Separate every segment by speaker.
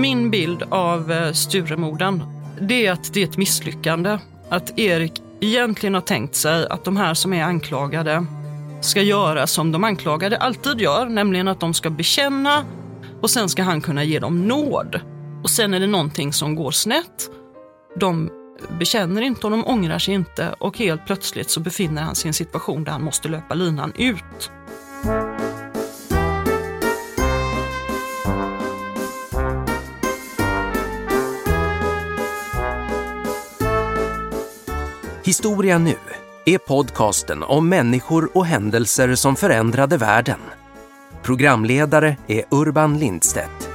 Speaker 1: min bild av eh, Sturemorden, det är att det är ett misslyckande. Att Erik egentligen har tänkt sig att de här som är anklagade ska göra som de anklagade alltid gör, nämligen att de ska bekänna och sen ska han kunna ge dem nåd. Och sen är det någonting som går snett. De bekänner inte och de ångrar sig inte och helt plötsligt så befinner han sig i en situation där han måste löpa linan ut.
Speaker 2: Historia nu är podcasten om människor och händelser som förändrade världen. Programledare är Urban Lindstedt.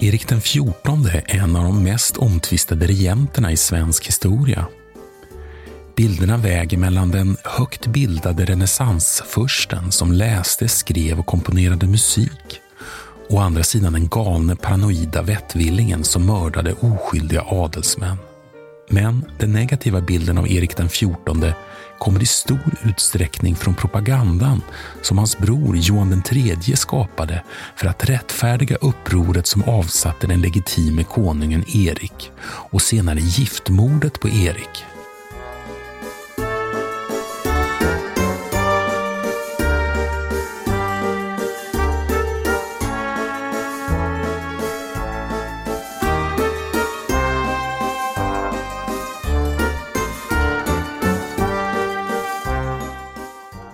Speaker 3: Erik den XIV är en av de mest omtvistade regenterna i svensk historia. Bilderna väger mellan den högt bildade renässansfursten som läste, skrev och komponerade musik och å andra sidan den galne paranoida vettvillingen som mördade oskyldiga adelsmän. Men den negativa bilden av Erik den XIV kommer i stor utsträckning från propagandan som hans bror Johan III skapade för att rättfärdiga upproret som avsatte den legitime konungen Erik och senare giftmordet på Erik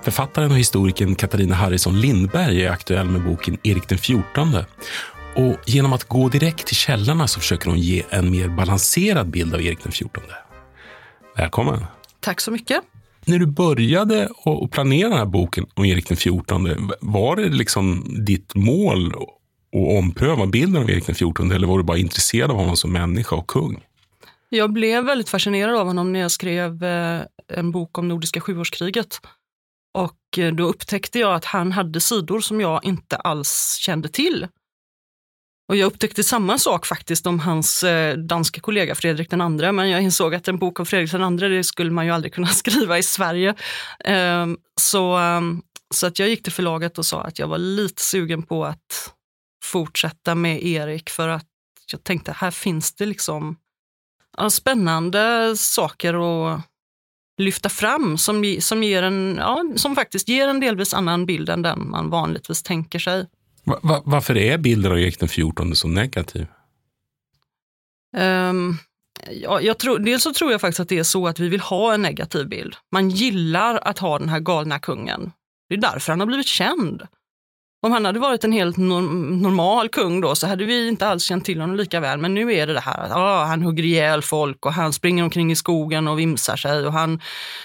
Speaker 3: Författaren och historikern Katarina Harrison Lindberg är aktuell med boken Erik den XIV. Och genom att gå direkt till källorna så försöker hon ge en mer balanserad bild av Erik den XIV. Välkommen!
Speaker 1: Tack så mycket!
Speaker 3: När du började att planera den här boken om Erik den XIV, var det liksom ditt mål att ompröva bilden av Erik den XIV eller var du bara intresserad av honom som människa och kung?
Speaker 1: Jag blev väldigt fascinerad av honom när jag skrev eh, en bok om Nordiska sjuårskriget. Och eh, då upptäckte jag att han hade sidor som jag inte alls kände till. Och jag upptäckte samma sak faktiskt om hans eh, danska kollega Fredrik den andra, men jag insåg att en bok om Fredrik den andra, det skulle man ju aldrig kunna skriva i Sverige. Ehm, så, ehm, så att jag gick till förlaget och sa att jag var lite sugen på att fortsätta med Erik för att jag tänkte här finns det liksom spännande saker att lyfta fram som, som, ger en, ja, som faktiskt ger en delvis annan bild än den man vanligtvis tänker sig.
Speaker 3: Va, va, varför är bilden av Erik XIV så negativ?
Speaker 1: Um, ja, jag tror, dels så tror jag faktiskt att det är så att vi vill ha en negativ bild. Man gillar att ha den här galna kungen. Det är därför han har blivit känd. Om han hade varit en helt normal kung då så hade vi inte alls känt till honom lika väl. Men nu är det det här att ah, han hugger ihjäl folk och han springer omkring i skogen och vimsar sig och han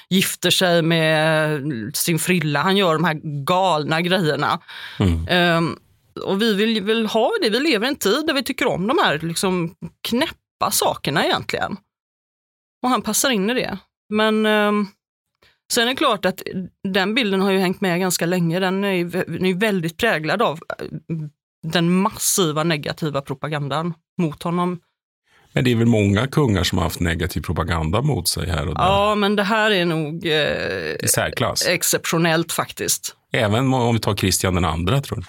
Speaker 1: gifter sig med sin frilla. Han gör de här galna grejerna. Mm. Um, och vi vill väl ha det. Vi lever i en tid där vi tycker om de här liksom knäppa sakerna egentligen. Och han passar in i det. Men um, Sen är det klart att den bilden har ju hängt med ganska länge. Den är, den är väldigt präglad av eh, den massiva negativa propagandan mot honom.
Speaker 3: Men det är väl många kungar som har haft negativ propaganda mot sig här och där?
Speaker 1: Ja, men det här är nog eh, exceptionellt faktiskt.
Speaker 3: Även om vi tar Kristian den andra tror du?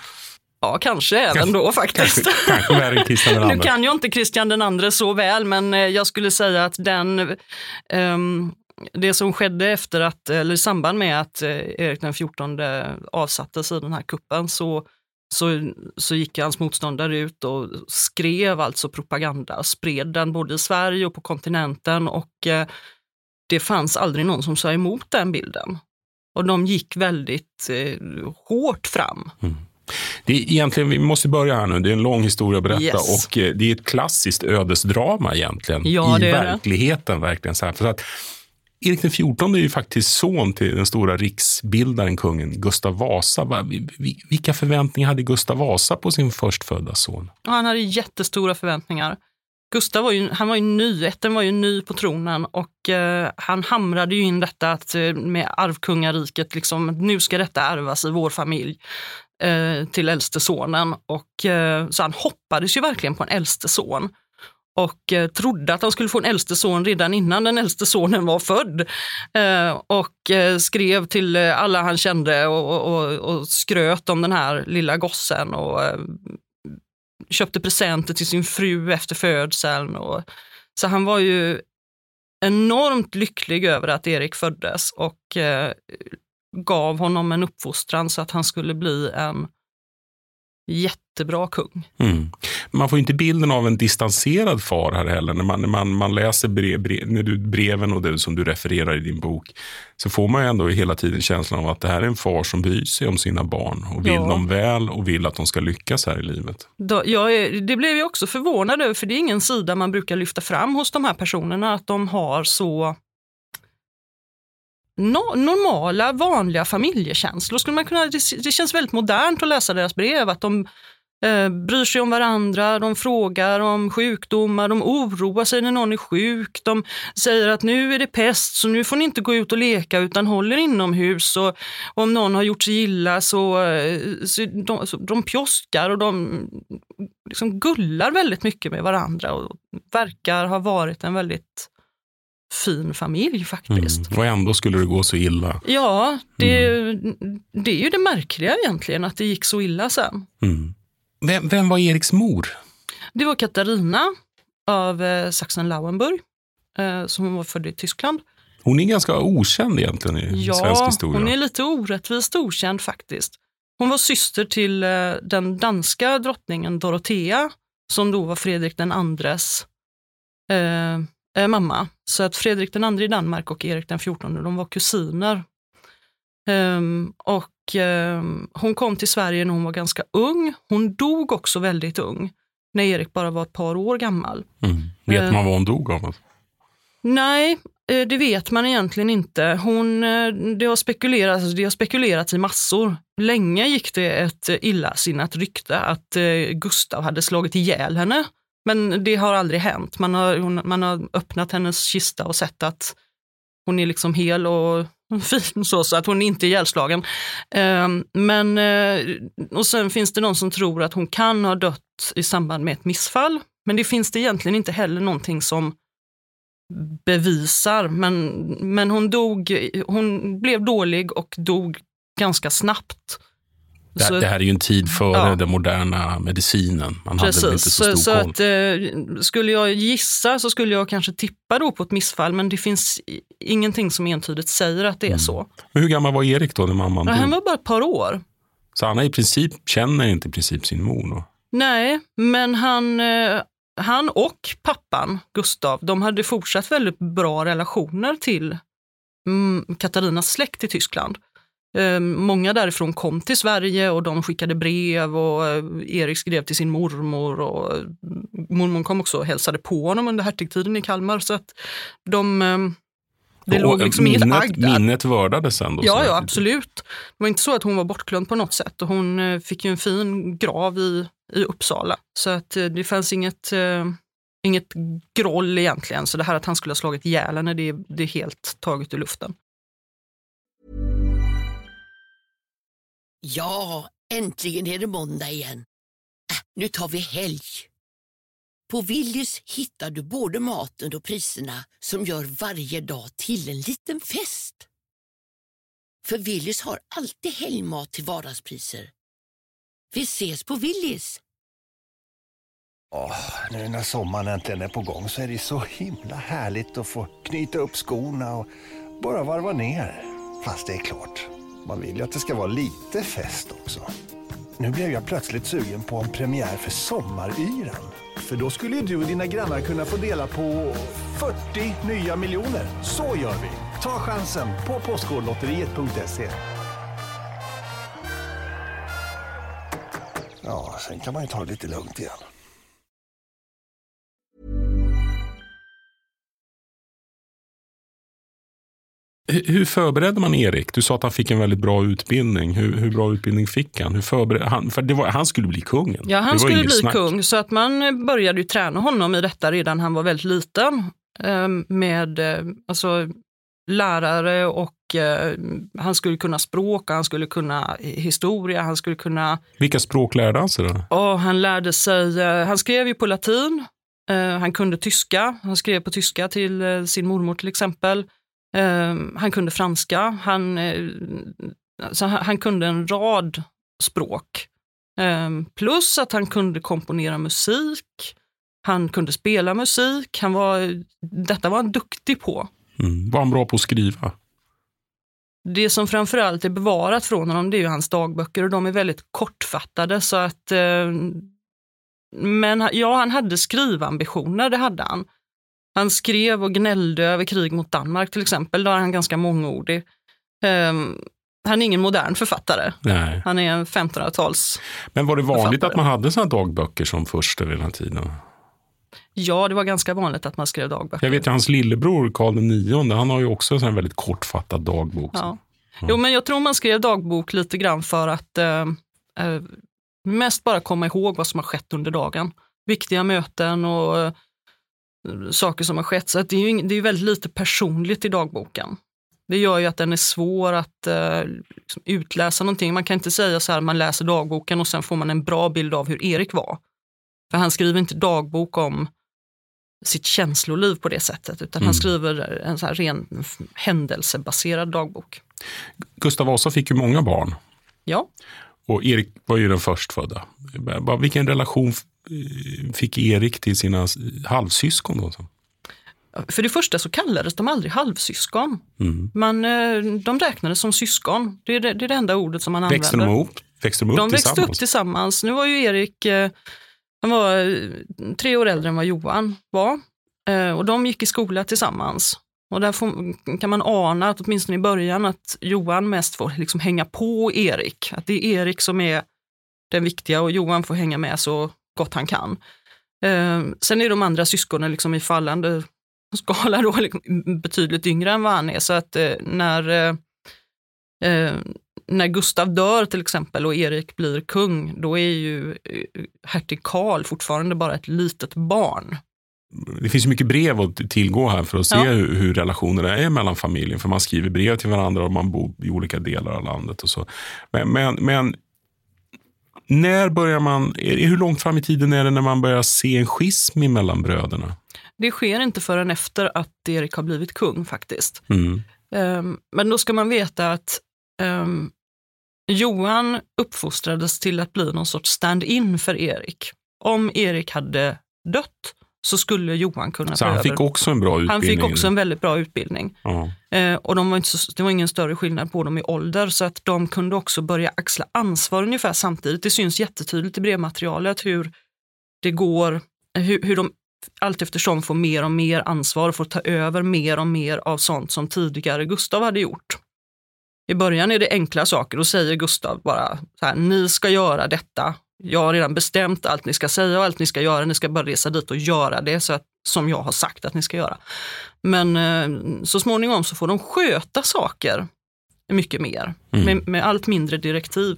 Speaker 1: Ja, kanske även då faktiskt.
Speaker 3: Kanske, kanske.
Speaker 1: Nu kan jag inte Kristian den andra så väl, men eh, jag skulle säga att den um, det som skedde efter att, eller i samband med att eh, Erik den XIV avsattes i den här kuppen så, så, så gick hans motståndare ut och skrev alltså propaganda, spred den både i Sverige och på kontinenten och eh, det fanns aldrig någon som sa emot den bilden. Och de gick väldigt eh, hårt fram. Mm.
Speaker 3: Det är egentligen, vi måste börja här nu, det är en lång historia att berätta yes. och eh, det är ett klassiskt ödesdrama egentligen
Speaker 1: ja,
Speaker 3: i verkligheten. Det. Verkligen så här. För att Erik XIV är ju faktiskt son till den stora riksbildaren, kungen Gustav Vasa. Vilka förväntningar hade Gustav Vasa på sin förstfödda son?
Speaker 1: Han hade jättestora förväntningar. Gustav var ju, han var ju ny, ätten var ju ny på tronen och eh, han hamrade ju in detta att, eh, med arvkungariket, liksom, nu ska detta ärvas i vår familj eh, till äldste sonen. Och, eh, så han hoppades ju verkligen på en äldste son och eh, trodde att han skulle få en äldste son redan innan den äldste sonen var född. Eh, och eh, skrev till eh, alla han kände och, och, och, skröt om den här lilla gossen och eh, köpte presenter till sin fru efter födseln. Och, så han var ju enormt lycklig över att Erik föddes och eh, gav honom en uppfostran så att han skulle bli en jättebra kung.
Speaker 3: Mm. Man får inte bilden av en distanserad far här heller. När man, när man, man läser brev, brev, när du, breven och det som du refererar i din bok så får man ändå hela tiden känslan av att det här är en far som bryr sig om sina barn och vill ja. dem väl och vill att de ska lyckas här i livet.
Speaker 1: Då, jag det blev jag också förvånad över, för det är ingen sida man brukar lyfta fram hos de här personerna, att de har så no normala, vanliga familjekänslor. Skulle man kunna, det, det, känns väldigt modernt att läsa deras brev, att de eh, bryr sig om varandra, de frågar om sjukdomar, de oroar sig när någon är sjuk, de säger att nu är det pest så nu får ni inte gå ut och leka utan håller inomhus och, och om någon har gjort sig illa så, eh, så, de, så de pjoskar och de liksom gullar väldigt mycket med varandra och verkar ha varit en väldigt fin familj faktiskt.
Speaker 3: Mm. Och ändå skulle det gå så illa.
Speaker 1: Ja, det, mm. det är ju det märkliga egentligen att det gick så illa sen.
Speaker 3: Mm. Vem, vem, var Eriks mor?
Speaker 1: Det var Katarina av eh, Sachsen-Lauenburg, eh, som var född i Tyskland.
Speaker 3: Hon är ganska okänd egentligen i ja, svensk historia.
Speaker 1: Hon är lite orättvist okänd faktiskt. Hon var syster till eh, den danska drottningen Dorotea, som då var Fredrik den andres eh, eh, mamma. Så att Fredrik den andre i Danmark och Erik den fjortonde, de var kusiner. Um, och um, hon kom till Sverige när hon var ganska ung. Hon dog också väldigt ung, när Erik bara var ett par år gammal.
Speaker 3: Mm. Vet man vad hon dog av?
Speaker 1: Nej, eh, det vet man egentligen inte. Hon, eh, det, har spekulerats, det har spekulerats i massor. Länge gick det ett illasinnat rykte att eh, Gustav hade slagit ihjäl henne men det har aldrig hänt. Man har, hon, man har öppnat hennes kista och sett att hon är liksom hel och fin så, så att hon inte är ihjälslagen. Ehm, men, eh, och sen finns det någon som tror att hon kan ha dött i samband med ett missfall. Men det finns det egentligen inte heller någonting som bevisar. Men, men hon dog, hon blev dålig och dog ganska snabbt.
Speaker 3: Det, så, det, här är ju en tid före ja. den moderna medicinen. Man Precis, hade inte så, stor så
Speaker 1: koll. Att, eh, skulle jag gissa så skulle jag kanske tippa då på ett missfall, men det finns ingenting som entydigt säger att det är mm. så.
Speaker 3: Men hur gammal var Erik då när mamman
Speaker 1: dog? Han var bara ett par år.
Speaker 3: Så han i princip, känner inte i princip sin mor? Då?
Speaker 1: Nej, men han, eh, han och pappan, Gustav, de hade fortsatt väldigt bra relationer till mm, Katarinas släkt i Tyskland. Eh, många därifrån kom till Sverige och de skickade brev och eh, Erik skrev till sin mormor och eh, mormor kom också och hälsade på honom under hertigtiden i Kalmar. Så att de, det och låg liksom
Speaker 3: minnet,
Speaker 1: inget agg där.
Speaker 3: Minnet vördades ändå?
Speaker 1: Ja, ja, absolut. Det var inte så att hon var bortglömd på något sätt och hon fick ju en fin grav i, i Uppsala. Så att det fanns inget, inget groll egentligen. Så det här att han skulle ha slagit ihjäl henne, det, det är helt taget ur luften.
Speaker 4: Ja, äntligen är det måndag igen. Äh, nu tar vi helg. På Willys hittar du både maten och priserna som gör varje dag till en liten fest. För Willys har alltid helgmat till vardagspriser. Vi ses på Willys!
Speaker 5: Åh, nu när sommaren äntligen är på gång så är det så himla härligt att få knyta upp skorna och bara varva ner. Fast det är klart, man vill ju att det ska vara lite fest också. Nu blev jag plötsligt sugen på en premiär för Sommaryran. För då skulle ju du och dina grannar kunna få dela på 40 nya miljoner. Så gör vi! Ta chansen på Postkodlotteriet.se. Ja, sen kan man ju ta det lite lugnt igen.
Speaker 3: Hur förberedde man Erik? Du sa att han fick en väldigt bra utbildning. Hur, hur bra utbildning fick han? Hur förberedde han? För var, han skulle bli kungen.
Speaker 1: Ja, han skulle bli snack. kung. Så att man började ju träna honom i detta redan han var väldigt liten. Ehm, med eh, alltså, lärare och eh, han skulle kunna språk, han skulle kunna historia, han skulle kunna...
Speaker 3: Vilka språk lärde han sig då?
Speaker 1: Oh, han lärde sig, eh, han skrev ju på latin Eh, han kunde tyska, han skrev på tyska till eh, sin mormor till exempel. Eh, han kunde franska, han, eh, så han, kunde en rad språk. Eh, plus att han kunde komponera musik, han kunde spela musik, han var, detta var han duktig på.
Speaker 3: Mm. Var han bra på att skriva?
Speaker 1: Det som framförallt är bevarat från honom det är hans dagböcker och de är väldigt kortfattade så att eh, men ja, han hade skrivambitioner, det hade han. Han skrev och gnällde över krig mot Danmark till exempel, då är han ganska mångordig. Um, han är ingen modern författare.
Speaker 3: Nej.
Speaker 1: Han är en 1500-tals...
Speaker 3: Men var det vanligt
Speaker 1: författare.
Speaker 3: att man hade sådana dagböcker som första vid den här tiden?
Speaker 1: Ja, det var ganska vanligt att man skrev dagböcker.
Speaker 3: Jag vet ju hans lillebror Karl IX, han har ju också en väldigt kortfattad dagbok.
Speaker 1: Ja. Jo, men jag tror man skrev dagbok lite grann för att eh, eh, mest bara komma ihåg vad som har skett under dagen. Viktiga möten och eh, saker som har skett. Så det är ju ing- det är väldigt lite personligt i dagboken. Det gör ju att den är svår att eh, liksom utläsa någonting. Man kan inte säga så här, man läser dagboken och sen får man en bra bild av hur Erik var. För han skriver inte dagbok om sitt känsloliv på det sättet, utan
Speaker 3: Mm.
Speaker 1: han skriver en så här ren händelsebaserad dagbok.
Speaker 3: Gustav Vasa fick ju många barn
Speaker 1: Ja,
Speaker 3: och Erik var ju den förstfödda. Vilken relation fick Erik till sina halvsyskon? Då?
Speaker 1: för det första så kallades de aldrig halvsyskon.
Speaker 3: Mm.
Speaker 1: Man, eh, de räknades som syskon. Det är det, det är det enda ordet som man
Speaker 3: Växte
Speaker 1: använder.
Speaker 3: de upp, växte de upp
Speaker 1: de växte
Speaker 3: tillsammans?
Speaker 1: upp tillsammans. Nu var ju Erik eh, han var eh, tre år äldre än vad Johan var. Eh, och de gick i skola tillsammans. Och där får, kan man ana, att åtminstone i början, att Johan mest får liksom hänga på Erik. Att det är Erik som är den viktiga och Johan får hänga med så gott han kan. Eh, sen är de andra syskonen liksom i fallande skala då liksom betydligt yngre än vad han är. Så att eh, när, eh, eh, när Gustav dör till exempel och Erik blir kung, då är ju eh, hertig Karl fortfarande bara ett litet barn.
Speaker 3: Det finns mycket brev att tillgå här för att se
Speaker 1: Ja.
Speaker 3: hur, hur relationerna är mellan familjen. För man skriver brev till varandra och man bor i olika delar av landet. och så. Men, men, men när börjar man, hur långt fram i tiden är det när man börjar se en schism mellan bröderna?
Speaker 1: Det sker inte förrän efter att Erik har blivit kung faktiskt.
Speaker 3: Mm.
Speaker 1: Ehm, Men då ska man veta att ehm, Johan uppfostrades till att bli någon sorts stand-in för Erik. Om Erik hade dött så skulle Johan kunna
Speaker 3: Så han
Speaker 1: över.
Speaker 3: fick också en bra utbildning?
Speaker 1: Han fick också en väldigt bra utbildning. Eh, och de var inte så, det var ingen större skillnad på dem i ålder så att de kunde också börja axla ansvar ungefär samtidigt. Det syns jättetydligt i brevmaterialet hur det går, hur, hur de allt eftersom får mer och mer ansvar och får ta över mer och mer av sånt som tidigare Gustav hade gjort. I början är det enkla saker, då säger Gustav bara så här, ni ska göra detta. Jag har redan bestämt allt ni ska säga och allt ni ska göra, ni ska bara resa dit och göra det så att, som jag har sagt att ni ska göra. Men eh, så småningom så får de sköta saker mycket mer,
Speaker 3: Mm.
Speaker 1: med, med allt mindre direktiv.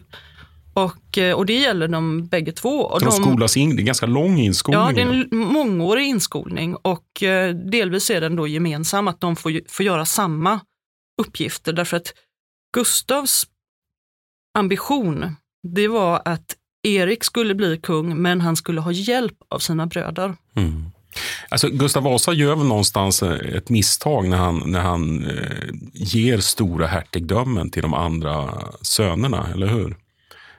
Speaker 1: Och, eh, och det gäller de bägge två. Och
Speaker 3: Så de skolas in, det är ganska lång inskolning.
Speaker 1: Ja, det är en mångårig inskolning och eh, delvis är den då gemensam, att de får, får göra samma uppgifter därför att Gustavs ambition, det var att Erik skulle bli kung, men han skulle ha hjälp av sina bröder.
Speaker 3: Mm. Alltså, Gustav Vasa gör väl någonstans eh, ett misstag när han, när han eh, ger stora hertigdömen till de andra sönerna, eller hur?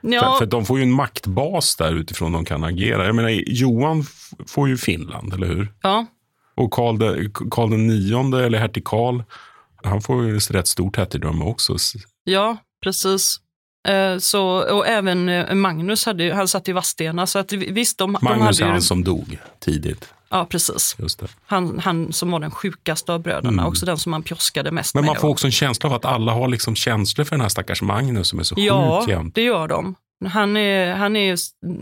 Speaker 1: Ja,
Speaker 3: För, för de får ju en maktbas där utifrån de kan agera. Jag menar, Johan får ju Finland, eller hur?
Speaker 1: ja,
Speaker 3: Och Karl, de, Karl den nionde, eller hertig Karl, han får ju ett rätt stort hertigdöme också.
Speaker 1: Ja, precis. Eh, Så, och även eh, Magnus hade, han satt i Vadstena, så att visst, de, de
Speaker 3: Magnus är
Speaker 1: hade
Speaker 3: han
Speaker 1: ju,
Speaker 3: som dog tidigt.
Speaker 1: Ja, precis. Han, han som var den sjukaste av bröderna,
Speaker 3: Mm.
Speaker 1: också den som man pjoskade mest
Speaker 3: Men
Speaker 1: med.
Speaker 3: man får också en känsla av att alla har liksom känslor för den här stackars Magnus som är så
Speaker 1: Ja,
Speaker 3: sjuk jämt.
Speaker 1: det gör de. Han är, han är,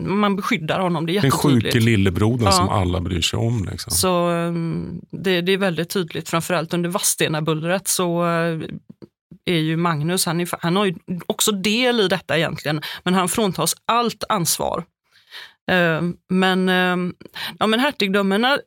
Speaker 1: man beskyddar honom, det är
Speaker 3: Den sjuke
Speaker 1: jättetydligt.
Speaker 3: lillebrodern
Speaker 1: Ja.
Speaker 3: som alla bryr sig om. Liksom.
Speaker 1: Så um, det, det är väldigt tydligt, framförallt under Vadstena-bullret så uh, är ju Magnus, han, är, han har ju också del i detta egentligen, men han fråntas allt ansvar. Eh, men, eh, ja, men hertigdömena,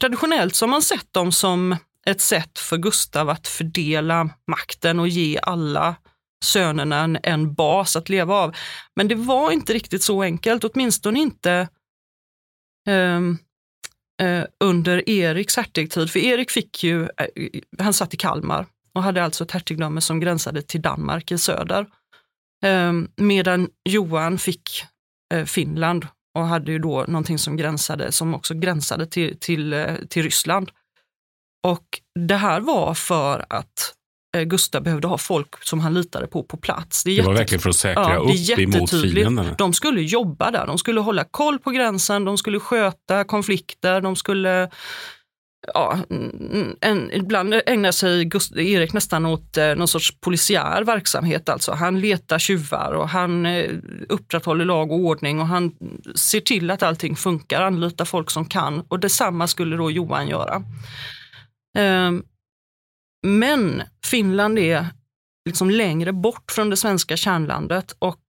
Speaker 1: traditionellt så har man sett dem som ett sätt för Gustav att fördela makten och ge alla sönerna en, en bas att leva av. Men det var inte riktigt så enkelt, åtminstone inte um, uh, under Eriks hertigtid. För Erik fick ju, uh, han satt i Kalmar och hade alltså ett hertigdöme som gränsade till Danmark i söder. Ehm, medan Johan fick eh, Finland och hade ju då någonting som gränsade, som också gränsade till, till, eh, till Ryssland. Och det här var för att eh, Gustav behövde ha folk som han litade på på plats.
Speaker 3: Det, var verkligen för att säkra
Speaker 1: ja,
Speaker 3: upp emot fienden.
Speaker 1: De skulle jobba där, de skulle hålla koll på gränsen, de skulle sköta konflikter, de skulle ja, mm, mm, en, ibland ägnar sig Gust Erik nästan åt eh, någon sorts polisiär verksamhet. Alltså. Han letar tjuvar och han eh, upprätthåller lag och ordning och han ser till att allting funkar, anlitar folk som kan. Och detsamma skulle då Johan göra. Eh, men Finland är liksom längre bort från det svenska kärnlandet och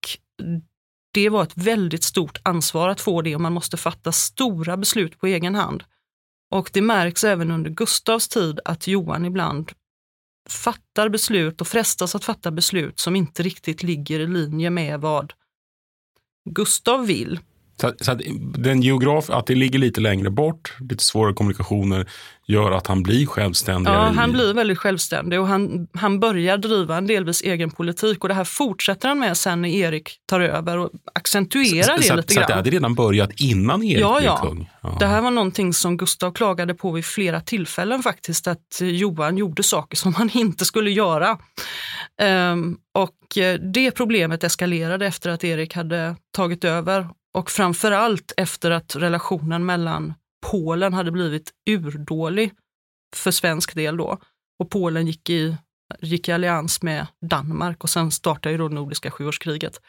Speaker 1: det var ett väldigt stort ansvar att få det och man måste fatta stora beslut på egen hand. Och det märks även under Gustavs tid att Johan ibland fattar beslut och frestas att fatta beslut som inte riktigt ligger i linje med vad Gustav vill.
Speaker 3: Så, så att den geograf, att det ligger lite längre bort, lite svårare kommunikationer, gör att han blir självständigare?
Speaker 1: Ja, han blir väldigt självständig och han, han börjar driva en delvis egen politik och det här fortsätter han med sen när Erik tar över och accentuerar så, det
Speaker 3: så,
Speaker 1: lite
Speaker 3: så
Speaker 1: grann.
Speaker 3: Så det hade redan börjat innan Erik
Speaker 1: ja,
Speaker 3: blev
Speaker 1: ja.
Speaker 3: kung? Ja.
Speaker 1: Det här var någonting som Gustav klagade på vid flera tillfällen faktiskt, att Johan gjorde saker som han inte skulle göra. Um, och eh, det problemet eskalerade efter att Erik hade tagit över och framförallt efter att relationen mellan Polen hade blivit urdålig för svensk del då. Och Polen gick i, gick i allians med Danmark och sen startade ju då Nordiska sjuårskriget.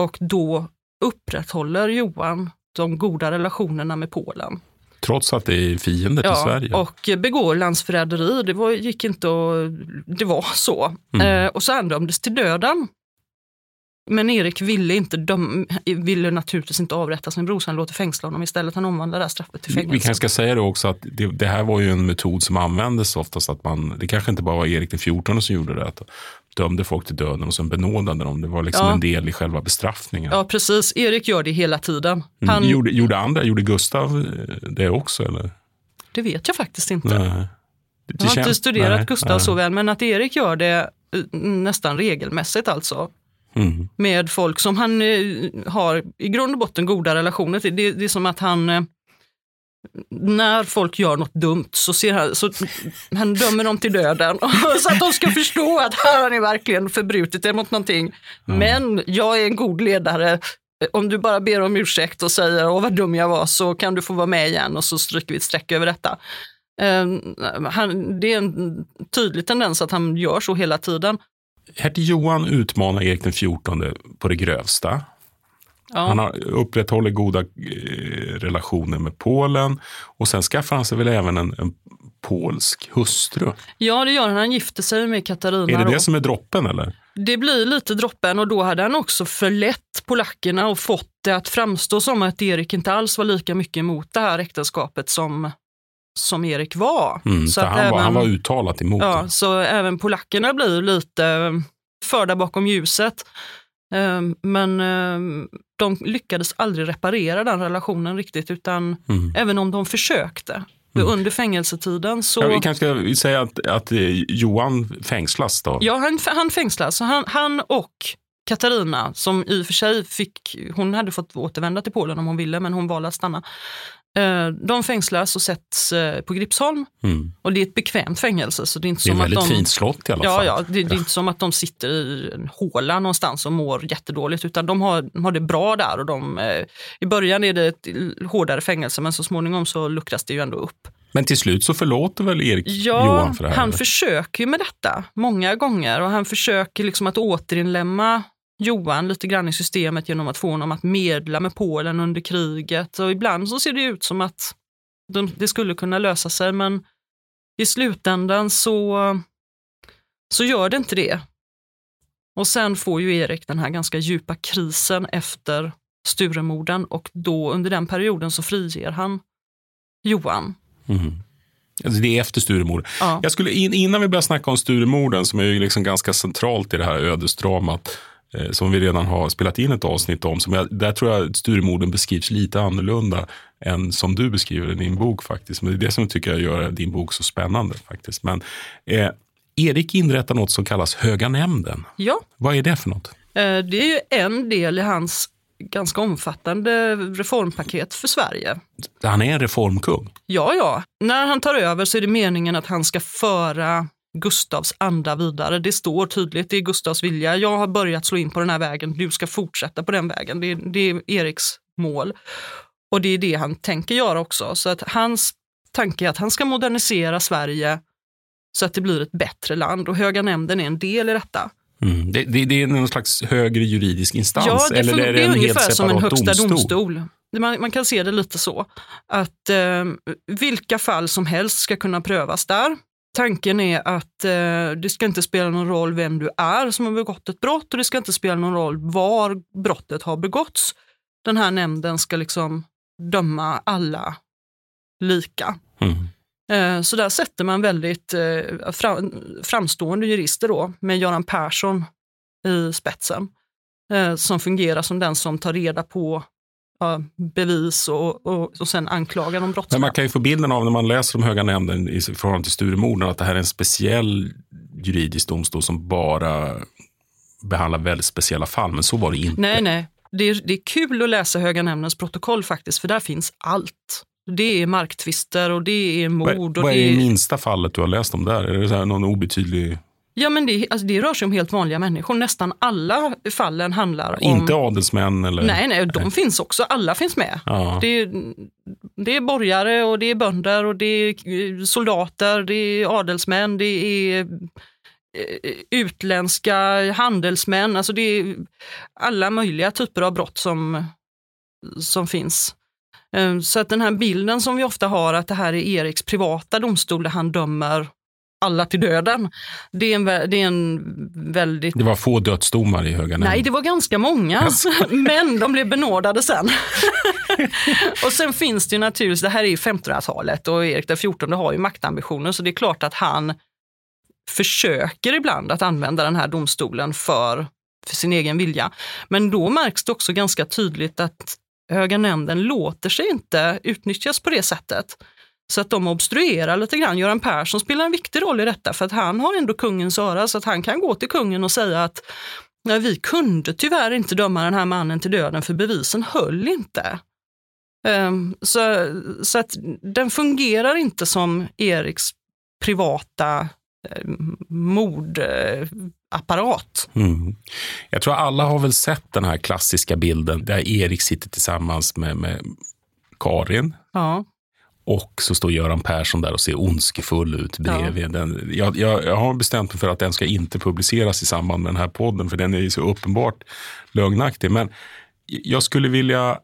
Speaker 1: Och då upprätthåller Johan de goda relationerna med Polen.
Speaker 3: Trots att det är fiender till
Speaker 1: ja,
Speaker 3: Sverige?
Speaker 1: och begår landsförräderi. Det var, gick inte och, det var så. Mm. Eh, och så han dömdes till döden. Men Erik ville, inte döm, ville naturligtvis inte avrätta sin bror, så han låter fängsla honom istället. Han omvandlar det här straffet till fängelse.
Speaker 3: Vi kanske ska säga det också att det, det, här var ju en metod som användes oftast. Att man, det kanske inte bara var Erik den 14 som gjorde det. Att dömde folk till döden och sen benådade dem. Det var liksom ja. en del i själva bestraffningen.
Speaker 1: Ja, precis. Erik gör det hela tiden.
Speaker 3: Mm. Han... Mm. Gjorde, gjorde andra, gjorde Gustav eh, det också? Eller?
Speaker 1: Det vet jag faktiskt inte.
Speaker 3: Nej.
Speaker 1: Jag har inte studerat nej, Gustav nej. så väl, men att Erik gör det eh, nästan regelmässigt alltså. Mm. Med folk som han eh, har i grund och botten goda relationer till. Det, det är som att han, eh, när folk gör något dumt så, ser han, så han dömer dem till döden. så att de ska förstå att här har ni verkligen förbrutit er mot någonting. Mm. Men jag är en god ledare. Om du bara ber om ursäkt och säger åh vad dum jag var så kan du få vara med igen och så stryker vi ett streck över detta. Uh, han, det är en tydlig tendens att han gör så hela tiden
Speaker 3: hertig Johan utmanar Erik den XIV på det grövsta. Ja. Han har upprätthåller goda eh, relationer med Polen och sen skaffar han sig väl även en, en polsk hustru.
Speaker 1: Ja, det gör han. Han gifter sig med Katarina.
Speaker 3: Är det
Speaker 1: då.
Speaker 3: det som är droppen eller?
Speaker 1: Det blir lite droppen och då hade han också förlett polackerna och fått det att framstå som att Erik inte alls var lika mycket emot det här äktenskapet som som Erik var.
Speaker 3: Mm, så han, även, var, han var uttalat emot
Speaker 1: ja,
Speaker 3: det.
Speaker 1: Så även polackerna blir lite eh, förda bakom ljuset. Eh, men eh, de lyckades aldrig reparera den relationen riktigt, utan mm. även om de försökte. Mm. Under fängelsetiden så...
Speaker 3: Ja, vi kanske ska säga att, att Johan fängslas då?
Speaker 1: Ja, han, han fängslas. Han, han och Katarina, som i och för sig fick, hon hade fått återvända till Polen om hon ville, men hon valde att stanna. Eh, de fängslas och sätts eh, på Gripsholm. Mm. Och det är ett bekvämt fängelse. Så det är inte
Speaker 3: det är
Speaker 1: som
Speaker 3: ett väldigt
Speaker 1: att de,
Speaker 3: fint slott i alla
Speaker 1: ja,
Speaker 3: fall.
Speaker 1: Ja, det, det, är inte som att de sitter i en håla någonstans och mår jättedåligt. Utan de har, de har det bra där. Och de, eh, I början är det ett hårdare fängelse men så småningom så luckras det ju ändå upp.
Speaker 3: Men till slut så förlåter väl Erik
Speaker 1: ja,
Speaker 3: Johan för det här?
Speaker 1: han eller? försöker med detta många gånger och han försöker liksom att återinlämna Johan lite grann i systemet genom att få honom att medla med Polen under kriget. Och ibland så ser det ut som att det skulle kunna lösa sig, men i slutändan så, så gör det inte det. Och sen får ju Erik den här ganska djupa krisen efter Sturemorden och då under den perioden så friger han Johan.
Speaker 3: Mm. Alltså det är efter Sturemorden. Ja. Jag skulle, innan vi börjar snacka om Sturemorden som är ju liksom ganska centralt i det här ödesdramat som vi redan har spelat in ett avsnitt om. Som jag, där tror jag Sturemorden beskrivs lite annorlunda än som du beskriver i din bok faktiskt. Men det är det som tycker jag gör din bok så spännande faktiskt. Men eh, Erik inrättar något som kallas Höga nämnden.
Speaker 1: Ja.
Speaker 3: Vad är det för något?
Speaker 1: Eh, det är ju en del i hans ganska omfattande reformpaket för Sverige.
Speaker 3: Han är en reformkung.
Speaker 1: Ja, ja. När han tar över så är det meningen att han ska föra Gustavs anda vidare. Det står tydligt, det är Gustavs vilja. Jag har börjat slå in på den här vägen, du ska fortsätta på den vägen. Det, det är Eriks mål. Och det är det han tänker göra också. Så att hans tanke är att han ska modernisera Sverige så att det blir ett bättre land och Höga nämnden är en del i detta.
Speaker 3: Mm. Det, det, det, är någon slags högre juridisk instans?
Speaker 1: Ja, det,
Speaker 3: eller är
Speaker 1: det är ungefär som en högsta domstol.
Speaker 3: domstol?
Speaker 1: Man, man, kan se det lite så. Att eh, vilka fall som helst ska kunna prövas där. Tanken är att eh, det ska inte spela någon roll vem du är som har begått ett brott och det ska inte spela någon roll var brottet har begåtts. Den här nämnden ska liksom döma alla lika.
Speaker 3: Mm.
Speaker 1: Eh, så där sätter man väldigt eh, framstående jurister då, med Göran Persson i spetsen, eh, som fungerar som den som tar reda på bevis och, och, och sen anklagar de brottsliga.
Speaker 3: Men man kan ju få bilden av när man läser om Höga nämnden i förhållande till Sturemorden att det här är en speciell juridisk domstol som bara behandlar väldigt speciella fall. Men så var det inte.
Speaker 1: Nej, nej. Det är, det är kul att läsa Höga nämndens protokoll faktiskt, för där finns allt. Det är marktvister och det är mord.
Speaker 3: Vad,
Speaker 1: och
Speaker 3: vad är
Speaker 1: det
Speaker 3: minsta fallet du har läst om där? Är det någon obetydlig?
Speaker 1: Ja, men det, alltså det rör sig om helt vanliga människor. Nästan alla fallen handlar om...
Speaker 3: Inte adelsmän? Eller?
Speaker 1: Nej, nej, de nej. finns också. Alla finns med.
Speaker 3: Ja.
Speaker 1: Det, är, det är borgare och det är bönder och det är soldater, det är adelsmän, det är eh, utländska handelsmän. Alltså det är alla möjliga typer av brott som, som finns. Eh, så att den här bilden som vi ofta har att det här är Eriks privata domstol där han dömer alla till döden. Det är en, det är en väldigt...
Speaker 3: Det var få dödsdomar i Höga nämnden?
Speaker 1: Nej, det var ganska många, men de blev benådade sen. och sen finns det ju naturligtvis, det här är ju 1500-talet och Erik XIV har ju maktambitioner så det är klart att han försöker ibland att använda den här domstolen för, för sin egen vilja. Men då märks det också ganska tydligt att Höga nämnden låter sig inte utnyttjas på det sättet. Så att de obstruerar lite grann. Göran Persson spelar en viktig roll i detta för att han har ändå kungens öra så att han kan gå till kungen och säga att ja, vi kunde tyvärr inte döma den här mannen till döden för bevisen höll inte. Um, så, så att den fungerar inte som Eriks privata eh, mordapparat.
Speaker 3: Mm. Jag tror alla har väl sett den här klassiska bilden där Erik sitter tillsammans med, med Karin.
Speaker 1: Ja.
Speaker 3: Och så står Göran Persson där och ser ondskefull ut bredvid. Ja. Den, jag, jag, jag, har bestämt mig för att den ska inte publiceras i samband med den här podden, för den är ju så uppenbart lögnaktig. Men jag skulle vilja...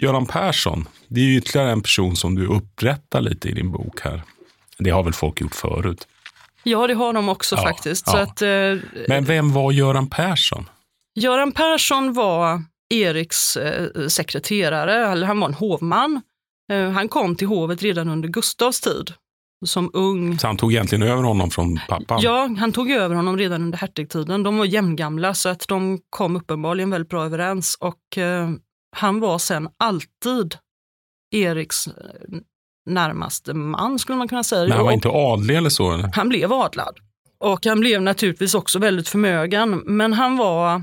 Speaker 3: Göran Persson, det är ju ytterligare en person som du upprättar lite i din bok här. Det har väl folk gjort förut?
Speaker 1: Ja, det har de också ja, faktiskt. Ja. Att, eh,
Speaker 3: Men vem var Göran Persson?
Speaker 1: Göran Persson var Eriks eh, sekreterare, eller han var en hovman. Eh, han kom till hovet redan under Gustavs tid som ung.
Speaker 3: Så han tog egentligen över honom från pappan?
Speaker 1: Ja, han tog över honom redan under hertigtiden. De var jämngamla så att de kom uppenbarligen väldigt bra överens och eh, han var sen alltid Eriks eh, närmaste man skulle man kunna säga.
Speaker 3: Men han var inte adlig eller så? Eller?
Speaker 1: Han blev adlad. Och han blev naturligtvis också väldigt förmögen. Men han var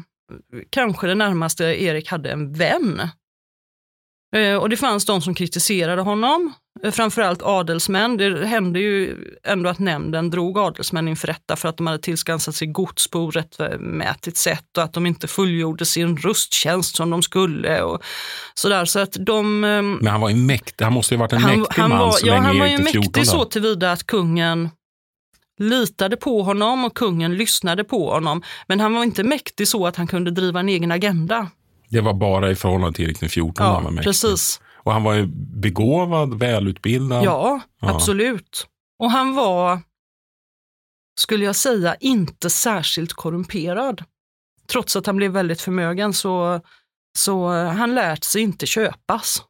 Speaker 1: kanske det närmaste Erik hade en vän. Eh, och det fanns de som kritiserade honom, eh, framförallt adelsmän. Det hände ju ändå att nämnden drog adelsmän inför rätta för att de hade tillskansat sig gods på orättmätigt sätt och att de inte fullgjorde sin rustjänst som de skulle. Och sådär. Så att de, ehm,
Speaker 3: Men han var ju mäktig, han måste ju varit en han, mäktig han man var, så ja, länge
Speaker 1: Han var ju mäktig så tillvida att kungen litade på honom och kungen lyssnade på honom. Men han var inte mäktig så att han kunde driva en egen agenda.
Speaker 3: Det var bara i förhållande till Erik XIV
Speaker 1: ja,
Speaker 3: han var mäktig.
Speaker 1: Precis.
Speaker 3: Och han var ju begåvad, välutbildad.
Speaker 1: Ja, ja, absolut. Och han var, skulle jag säga, inte särskilt korrumperad. Trots att han blev väldigt förmögen så, så han lärt sig inte köpas.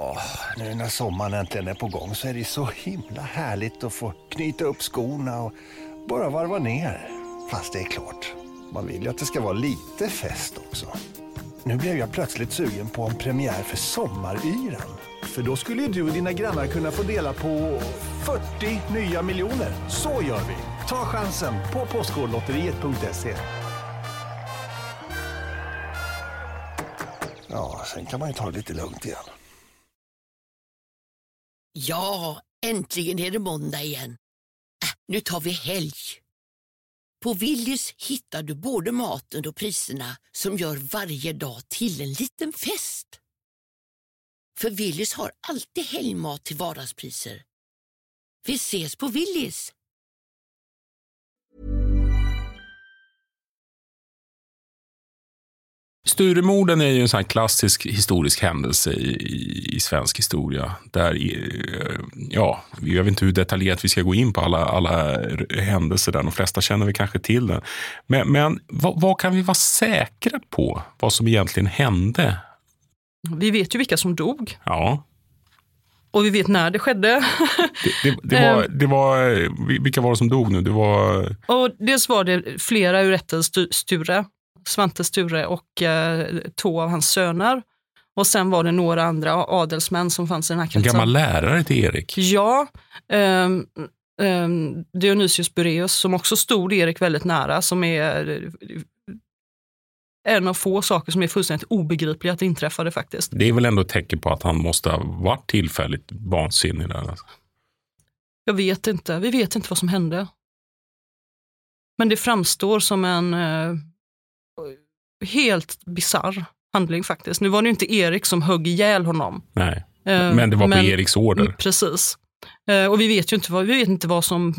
Speaker 5: Oh, nu när sommaren äntligen är på gång så är det så himla härligt att få knyta upp skorna och bara varva ner. Fast det är klart, man vill ju att det ska vara lite fest också. Nu blev jag plötsligt sugen på en premiär för Sommaryran. För då skulle ju du och dina grannar kunna få dela på 40 nya miljoner. Så gör vi! Ta chansen på Postkodlotteriet.se. Ja, sen kan man ju ta det lite lugnt igen.
Speaker 4: Ja, äntligen är det måndag igen. Äh, nu tar vi helg. På Willys hittar du både maten och priserna som gör varje dag till en liten fest. För Willys har alltid helgmat till vardagspriser. Vi ses på Willys!
Speaker 3: Sturemorden är ju en sån här klassisk historisk händelse i, i, i svensk historia. Där, eh, ja, jag vet inte hur detaljerat vi ska gå in på alla, alla händelser där. De flesta känner vi kanske till den. Men, men vad, vad kan vi vara säkra på? Vad som egentligen hände?
Speaker 1: Vi vet ju vilka som dog.
Speaker 3: Ja.
Speaker 1: Och vi vet när det skedde.
Speaker 3: Det, det, det, var, det var, vilka var det som dog nu? Det var...
Speaker 1: Och dels var det flera ur rätten Sture Svante Sture och eh, två av hans söner. Och sen var det några andra adelsmän som fanns i den här kretsen.
Speaker 3: En gammal lärare till Erik?
Speaker 1: Ja. Um, um, Dionysius Bureus som också stod Erik väldigt nära, som är eh, en av få saker som är fullständigt obegripliga att det inträffade faktiskt.
Speaker 3: Det är väl ändå ett tecken på att han måste ha varit tillfälligt vansinnig där? Alltså.
Speaker 1: Jag vet inte. Vi vet inte vad som hände. Men det framstår som en uh, helt bizarr handling faktiskt. Nu var det inte Erik som högg ihjäl honom.
Speaker 3: Nej, eh, men det var på men, Eriks order.
Speaker 1: Precis. Eh, och vi vet ju inte vad, vi vet inte vad som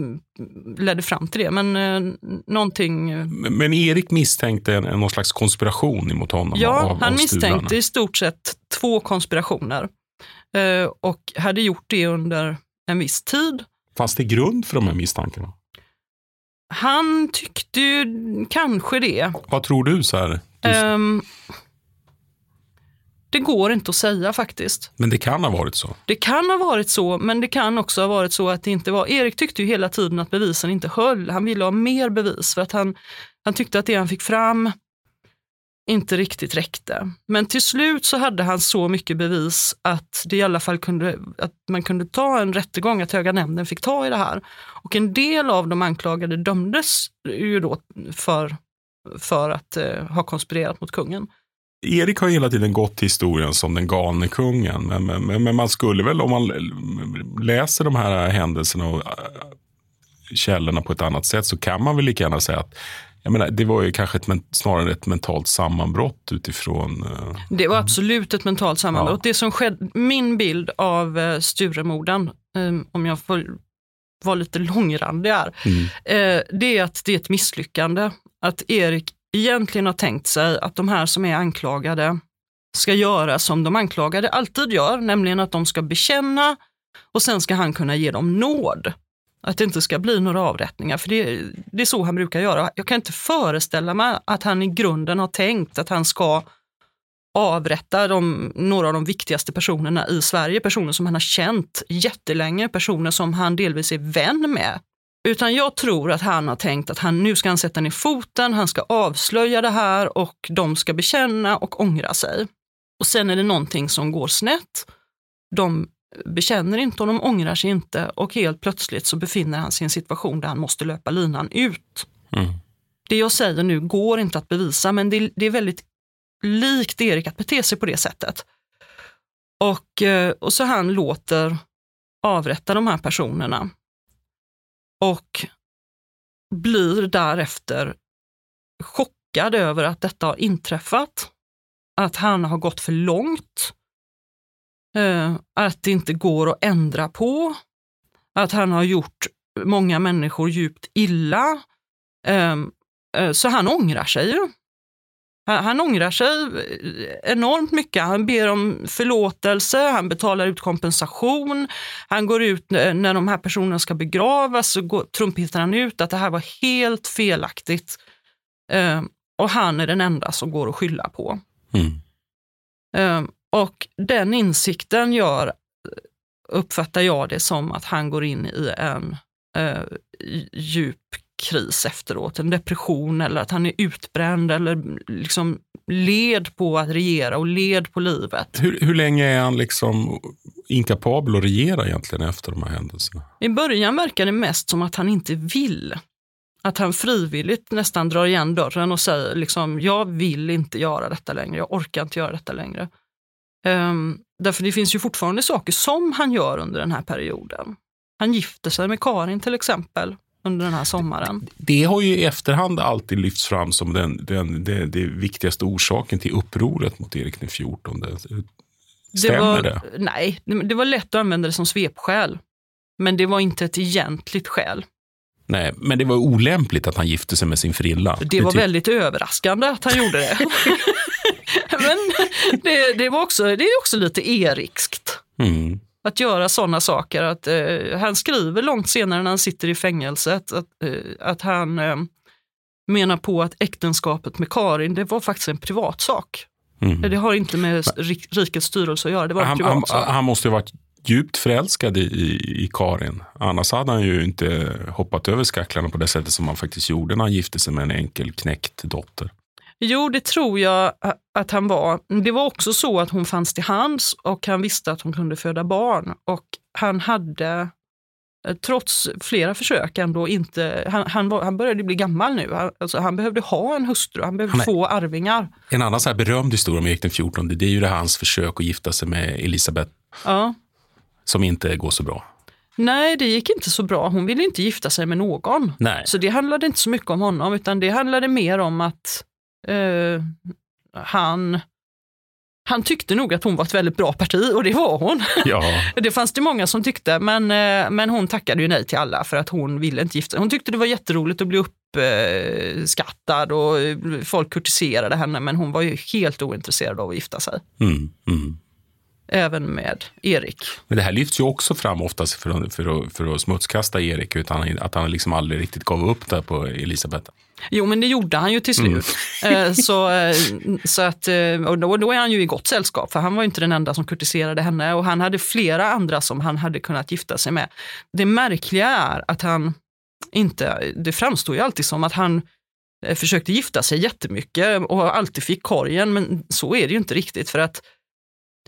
Speaker 1: ledde fram till det, men eh, någonting...
Speaker 3: Men Erik misstänkte en, någon slags konspiration mot honom?
Speaker 1: Ja,
Speaker 3: av,
Speaker 1: han
Speaker 3: av
Speaker 1: misstänkte i stort sett två konspirationer. Och hade gjort det under en viss tid.
Speaker 3: Fanns det grund för de här misstankarna?
Speaker 1: Han tyckte ju kanske det.
Speaker 3: Vad tror du? så här? Um,
Speaker 1: det går inte att säga faktiskt.
Speaker 3: Men det kan ha varit så?
Speaker 1: Det kan ha varit så, men det kan också ha varit så att det inte var. Erik tyckte ju hela tiden att bevisen inte höll. Han ville ha mer bevis för att han, han tyckte att det han fick fram inte riktigt räckte. Men till slut så hade han så mycket bevis att det i alla fall kunde, att man kunde ta en rättegång, att höga nämnden fick ta i det här. Och en del av de anklagade dömdes ju då för, för att eh, ha konspirerat mot kungen.
Speaker 3: Erik har hela tiden gått till historien som den galne kungen. Men, men, men, man skulle väl, om man läser de här händelserna och äh, källorna på ett annat sätt, så kan man väl lika gärna säga att jag menar, det var ju kanske ett, snarare ett mentalt sammanbrott utifrån... Uh...
Speaker 1: Det var absolut ett mentalt sammanbrott. Ja. Det som skedde, min bild av uh, Sturemorden, um, om jag får vara lite långrandig här, mm. uh, det är att det är ett misslyckande. Att Erik egentligen har tänkt sig att de här som är anklagade ska göra som de anklagade alltid gör, nämligen att de ska bekänna och sen ska han kunna ge dem nåd. Att det inte ska bli några avrättningar, för det, det är så han brukar göra. Jag kan inte föreställa mig att han i grunden har tänkt att han ska avrätta de, några av de viktigaste personerna i Sverige, personer som han har känt jättelänge, personer som han delvis är vän med. Utan jag tror att han har tänkt att han, nu ska han sätta ner foten, han ska avslöja det här och de ska bekänna och ångra sig. Och sen är det någonting som går snett. De bekänner inte och de ångrar sig inte och helt plötsligt så befinner han sig i en situation där han måste löpa linan ut. Mm. Det jag säger nu går inte att bevisa men det, det är väldigt likt Erik att bete sig på det sättet. Och, eh, och så han låter avrätta de här personerna. Och blir därefter chockad över att detta har inträffat. Att han har gått för långt eh, att det inte går att ändra på. Att han har gjort många människor djupt illa. Ehm, eh, så han ångrar sig ju. Han ångrar sig enormt mycket. Han ber om förlåtelse, han betalar ut kompensation. Han går ut när de här personerna ska begravas så trumpetar han ut att det här var helt felaktigt. Ehm, och han är den enda som går att skylla på. Mm. Ehm, och den insikten gör, uppfattar jag det som att han går in i en eh, djup kris efteråt, en depression eller att han är utbränd eller liksom led på att regera och led på livet.
Speaker 3: Hur, hur länge är han liksom inkapabel att regera egentligen efter de här händelserna?
Speaker 1: I början verkar det mest som att han inte vill. Att han frivilligt nästan drar igen dörren och säger liksom, jag vill inte göra detta längre, jag orkar inte göra detta längre. Um, därför det finns ju fortfarande saker som han gör under den här perioden. Han gifter sig med Karin till exempel under den här sommaren.
Speaker 3: Det har ju i efterhand alltid lyfts fram som den, den, den, den viktigaste orsaken till upproret mot Erik den XIV. Stämmer
Speaker 1: det, var,
Speaker 3: det?
Speaker 1: Nej, det var lätt att använda det som svepskäl. Men det var inte ett egentligt skäl.
Speaker 3: Nej, men det var olämpligt att han gifte sig med sin frilla.
Speaker 1: Det var väldigt överraskande att han gjorde det. men det, det, var också, det är också lite erikskt.
Speaker 3: Mm.
Speaker 1: Att göra sådana saker. Att, eh, han skriver långt senare när han sitter i fängelset att, eh, att han eh, menar på att äktenskapet med Karin, det var faktiskt en privatsak. Mm. Det har inte med rikets styrelse att göra, det var
Speaker 3: han,
Speaker 1: han,
Speaker 3: han, måste ha varit djupt förälskad i, i, Karin. Annars hade han ju inte hoppat över skacklarna på det sättet som han faktiskt gjorde när han gifte sig med en enkel knäckt dotter.
Speaker 1: Jo, det tror jag att han var. Det var också så att hon fanns till hands och han visste att hon kunde föda barn. Och han hade, eh, trots flera försök, ändå inte... Han, han, var, han började bli gammal nu. Han, alltså, han behövde ha en hustru, han behövde han få arvingar.
Speaker 3: En annan så här berömd historia om Erik den XIV, det är ju det hans försök att gifta sig med Elisabeth.
Speaker 1: Ja. Som
Speaker 3: inte går så bra.
Speaker 1: Nej, det gick inte så bra. Hon ville inte gifta sig med någon.
Speaker 3: Nej.
Speaker 1: Så det handlade inte så mycket om honom, utan det handlade mer om att eh, han, han tyckte nog att hon var ett väldigt bra parti och det var hon.
Speaker 3: Ja.
Speaker 1: det fanns det många som tyckte, men, eh, men hon tackade ju nej till alla för att hon ville inte gifta sig. Hon tyckte det var jätteroligt att bli uppskattad och folk kurtiserade henne, men hon var ju helt ointresserad av att gifta sig.
Speaker 3: Mm, mm
Speaker 1: även med Erik.
Speaker 3: Men det här lyfts ju också fram oftast för att, för att, för att smutskasta Erik, utan att han liksom aldrig riktigt gav upp där på Elisabeth.
Speaker 1: Jo, men det gjorde han ju till slut. Mm. så, eh, så att, eh, och då, då är han ju i gott sällskap, för han var inte den enda som kurtiserade henne och han hade flera andra som han hade kunnat gifta sig med. Det märkliga är att han inte, det framstår ju alltid som att han försökte gifta sig jättemycket och alltid fick korgen, men så är det ju inte riktigt för att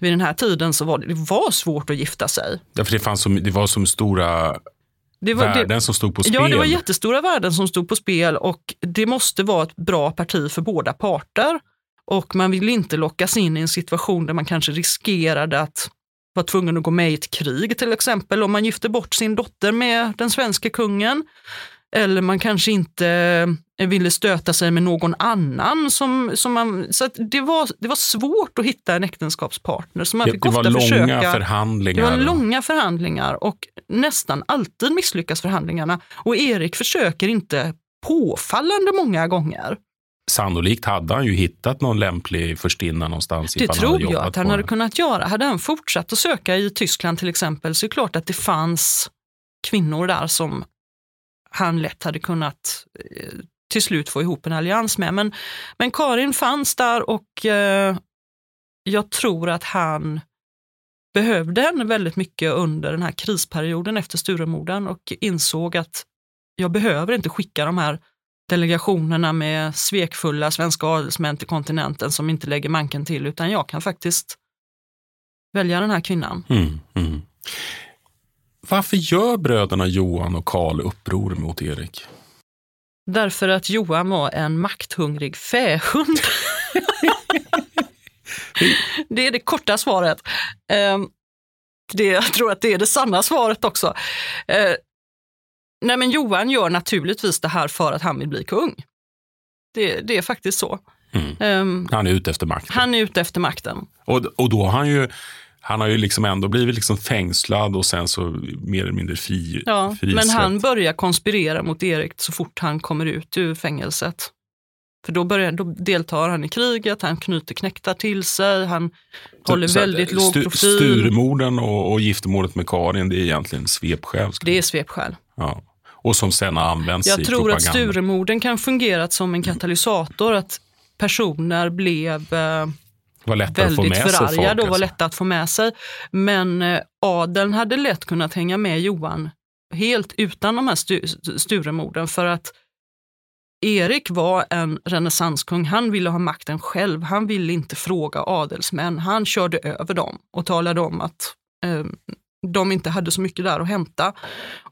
Speaker 1: vid den här tiden så var det, det var svårt att gifta sig.
Speaker 3: Därför det, fanns som, det var som stora det var, värden det, som stod på spel.
Speaker 1: Ja, det var jättestora värden som stod på spel och det måste vara ett bra parti för båda parter. Och man vill inte lockas in i en situation där man kanske riskerade att vara tvungen att gå med i ett krig till exempel om man gifte bort sin dotter med den svenska kungen. Eller man kanske inte eh, ville stöta sig med någon annan. Som, som man, så det, var, det var svårt att hitta en äktenskapspartner. Så man
Speaker 3: det,
Speaker 1: fick
Speaker 3: det
Speaker 1: ofta
Speaker 3: var långa
Speaker 1: försöka,
Speaker 3: förhandlingar.
Speaker 1: Det var långa förhandlingar och nästan alltid misslyckas förhandlingarna. Och Erik försöker inte påfallande många gånger.
Speaker 3: Sannolikt hade han ju hittat någon lämplig förstinna någonstans.
Speaker 1: Det tror jag att han hade kunnat göra. Hade han fortsatt att söka i Tyskland till exempel så är det klart att det fanns kvinnor där som han lätt hade kunnat eh, till slut få ihop en allians med. Men, men Karin fanns där och eh, jag tror att han behövde henne väldigt mycket under den här krisperioden efter Sturemorden och insåg att jag behöver inte skicka de här delegationerna med svekfulla svenska adelsmän till kontinenten som inte lägger manken till, utan jag kan faktiskt välja den här kvinnan.
Speaker 3: Mm, mm. Varför gör bröderna Johan och Karl uppror mot Erik?
Speaker 1: Därför att Johan var en makthungrig fähund. det är det korta svaret. Ehm, det, jag tror att det är det sanna svaret också. Ehm, nej men Johan gör naturligtvis det här för att han vill bli kung. Det, det är faktiskt så.
Speaker 3: Mm. Um, han är ute efter makten.
Speaker 1: Han är ute efter makten.
Speaker 3: Och, och då har han ju han har ju liksom ändå blivit liksom fängslad och sen så mer eller mindre fri.
Speaker 1: Ja, men han börjar konspirera mot Erik så fort han kommer ut ur fängelset. För då, börjar, då deltar han i kriget, han knyter knäktar till sig, han så, håller så väldigt låg profil.
Speaker 3: Sturemorden och, och giftermålet med Karin, det är egentligen svepskäl?
Speaker 1: Det är svepskäl.
Speaker 3: Ja. Och som sen har använts
Speaker 1: Jag
Speaker 3: i
Speaker 1: tror
Speaker 3: propaganda.
Speaker 1: att Sturemorden kan fungera som en katalysator, att personer blev eh,
Speaker 3: var lättare att få med sig folk. och
Speaker 1: var alltså. lätta att få med sig. Men eh, adeln hade lätt kunnat hänga med Johan helt utan de här stu Sturemorden för att Erik var en renässanskung. Han ville ha makten själv. Han ville inte fråga adelsmän. Han körde över dem och talade om att eh, de inte hade så mycket där att hämta.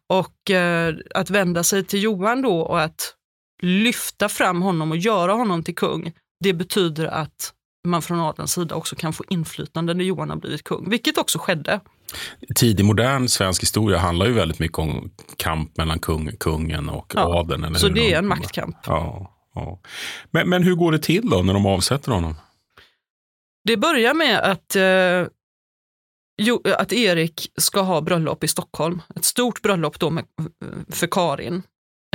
Speaker 1: Och eh, att vända sig till Johan då och att lyfta fram honom och göra honom till kung, det betyder att man från adelns sida också kan få inflytande när Johan har blivit kung, vilket också skedde.
Speaker 3: Tidig modern svensk historia handlar ju väldigt mycket om kamp mellan kung, kungen och
Speaker 1: Ja,
Speaker 3: adeln. Eller
Speaker 1: Så det är
Speaker 3: de-
Speaker 1: en maktkamp.
Speaker 3: Ja, ja. Men, men hur går det till då när de avsätter honom?
Speaker 1: Det börjar med att, eh, jo, att Erik ska ha bröllop i Stockholm. Ett stort bröllop då med, för Karin.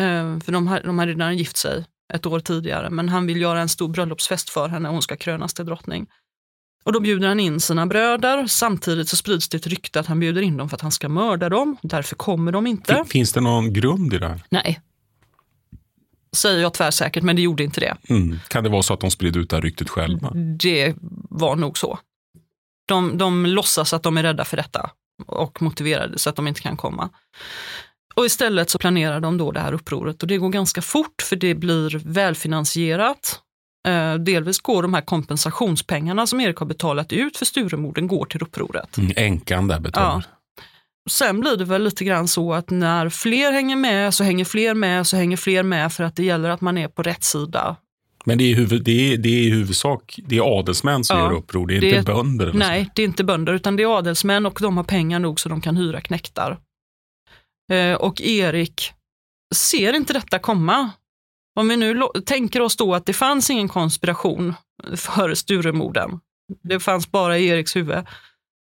Speaker 1: Eh, för de, har, de hade redan gift sig ett år tidigare, men han vill göra en stor bröllopsfest för henne och hon ska krönas till drottning. Och då bjuder han in sina bröder. Samtidigt så sprids det ett rykte att han bjuder in dem för att han ska mörda dem. Därför kommer de inte.
Speaker 3: Fin- Finns det någon grund i det här?
Speaker 1: Nej. Säger jag tvärsäkert, men det gjorde inte det.
Speaker 3: Mm. Kan det vara så att de sprider ut det här ryktet själva?
Speaker 1: Det var nog så. De, de låtsas att de är rädda för detta och motiverade så att de inte kan komma. Och istället så planerar de då det här upproret och det går ganska fort för det blir välfinansierat. Eh, delvis går de här kompensationspengarna som Erik har betalat ut för Sturemorden går till upproret.
Speaker 3: Mm. Änkan där betalar.
Speaker 1: Sen blir det väl lite grann så att när fler hänger med så hänger fler med så hänger fler med för att det gäller att man är på rätt sida.
Speaker 3: Men det är, huvud, det, är, det är i huvudsak det är adelsmän som
Speaker 1: Ja,
Speaker 3: gör uppror, det är
Speaker 1: det
Speaker 3: inte
Speaker 1: är-
Speaker 3: bönder.
Speaker 1: Nej, det är inte bönder utan det är adelsmän och de har pengar nog så de kan hyra knektar. Eh, och Erik ser inte detta komma. Om vi nu tänker oss då att det fanns ingen konspiration för Sturemorden, det fanns bara i Eriks huvud,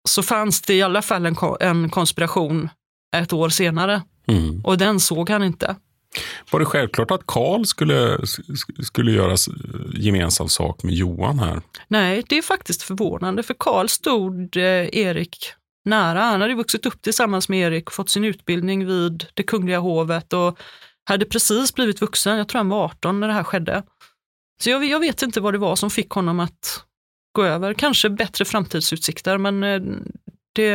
Speaker 1: så fanns det i alla fall en, en konspiration ett år senare.
Speaker 3: Mm.
Speaker 1: och den såg han inte.
Speaker 3: Var det självklart att Karl skulle, skulle göra gemensam sak med Johan här?
Speaker 1: Nej, det är faktiskt förvånande för Karl stod eh, Erik nära. Han hade vuxit upp tillsammans med Erik, fått sin utbildning vid det kungliga hovet och hade precis blivit vuxen. Jag tror han var 18 när det här skedde. Så jag, jag vet inte vad det var som fick honom att gå över. Kanske bättre framtidsutsikter, men eh, det,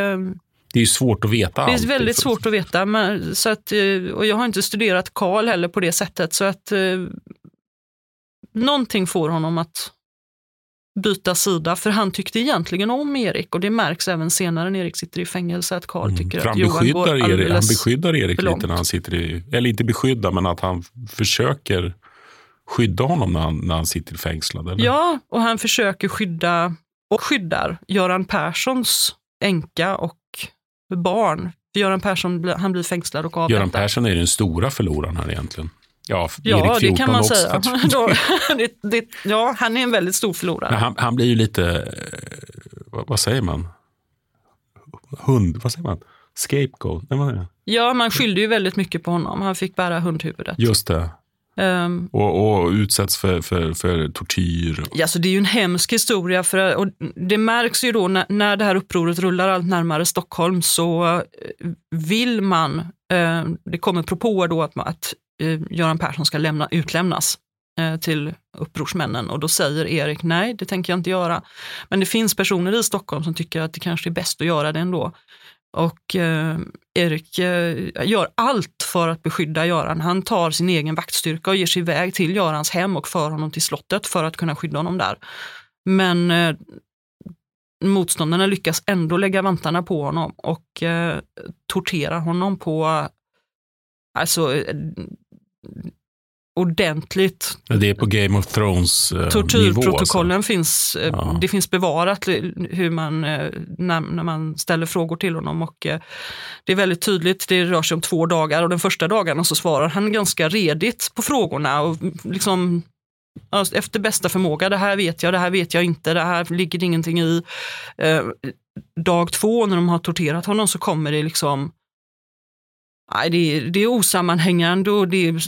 Speaker 3: Det är ju svårt att veta
Speaker 1: det är väldigt svårt att veta. Men, så att, eh, och jag har inte studerat Karl heller på det sättet. Så att eh, någonting får honom att byta sida. För han tyckte egentligen om Erik och det märks även senare när Erik sitter i fängelse att Karl
Speaker 3: Mm.
Speaker 1: tycker att
Speaker 3: han
Speaker 1: Johan går
Speaker 3: Erik, han beskyddar Erik lite när han sitter i, eller inte beskyddar, men att han försöker skydda honom när han, när han sitter fängslad. Eller?
Speaker 1: Ja, och han försöker skydda och skyddar Göran Perssons änka och barn. För Göran Persson han blir fängslad och avrättad.
Speaker 3: Göran Persson är den stora förloraren här egentligen. Ja,
Speaker 1: Ja, det
Speaker 3: 14
Speaker 1: kan man
Speaker 3: också,
Speaker 1: säga. det, det, ja, han är en väldigt stor förlorare.
Speaker 3: Han, han blir ju lite, eh, vad, vad säger man? Hund, vad säger man? Scapegoat? Nej, vad det?
Speaker 1: Ja, man skyllde ju väldigt mycket på honom. Han fick bära hundhuvudet.
Speaker 3: Just det.
Speaker 1: Ehm,
Speaker 3: Och, och utsätts för, för, för tortyr.
Speaker 1: ja, så det är ju en hemsk historia. För, och det märks ju då när, när det här upproret rullar allt närmare Stockholm så eh, vill man, eh, det kommer propåer då att, att Eh, Göran Persson ska lämna, utlämnas eh, till upprorsmännen och då säger Erik nej, det tänker jag inte göra. Men det finns personer i Stockholm som tycker att det kanske är bäst att göra det ändå. Och eh, Erik eh, gör allt för att beskydda Göran. Han tar sin egen vaktstyrka och ger sig iväg till Görans hem och för honom till slottet för att kunna skydda honom där. Men eh, motståndarna lyckas ändå lägga vantarna på honom och eh, tortera honom på alltså, eh, ordentligt
Speaker 3: Det är på Game of Thrones eh, nivå.
Speaker 1: Tortyrprotokollen finns, eh,
Speaker 3: Ja.
Speaker 1: det finns bevarat eh, hur man, eh, när, när man ställer frågor till honom och eh, det är väldigt tydligt, det rör sig om två dagar och den första dagarna så svarar han ganska redigt på frågorna och liksom ja, efter bästa förmåga, det här vet jag, det här vet jag inte, det här ligger det ingenting i. Eh, dag två när de har torterat honom så kommer det liksom Nej, det, är, det är osammanhängande och det är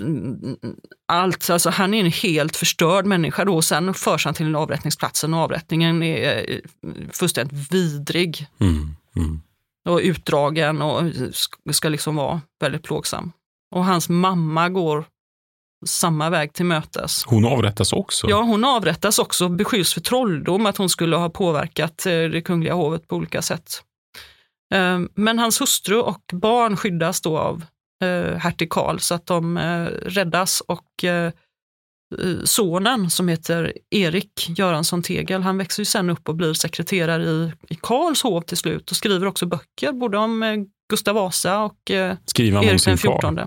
Speaker 1: allt. Alltså, han är en helt förstörd människa då. Sen förs han till en avrättningsplatsen och avrättningen är eh, fullständigt vidrig
Speaker 3: Mm, mm.
Speaker 1: och utdragen och sk- ska liksom vara väldigt plågsam. Och hans mamma går samma väg till mötes.
Speaker 3: Hon avrättas också.
Speaker 1: Ja, hon avrättas också beskylls för trolldom, att hon skulle ha påverkat eh, det kungliga hovet på olika sätt. Eh, Men hans hustru och barn skyddas då av eh, hertig Karl så att de eh, räddas och eh, sonen som heter Erik Göransson Tegel, han växer ju sen upp och blir sekreterare i, i Karlshov till slut och skriver också böcker både om Gustav Vasa och eh, Erik den? 14.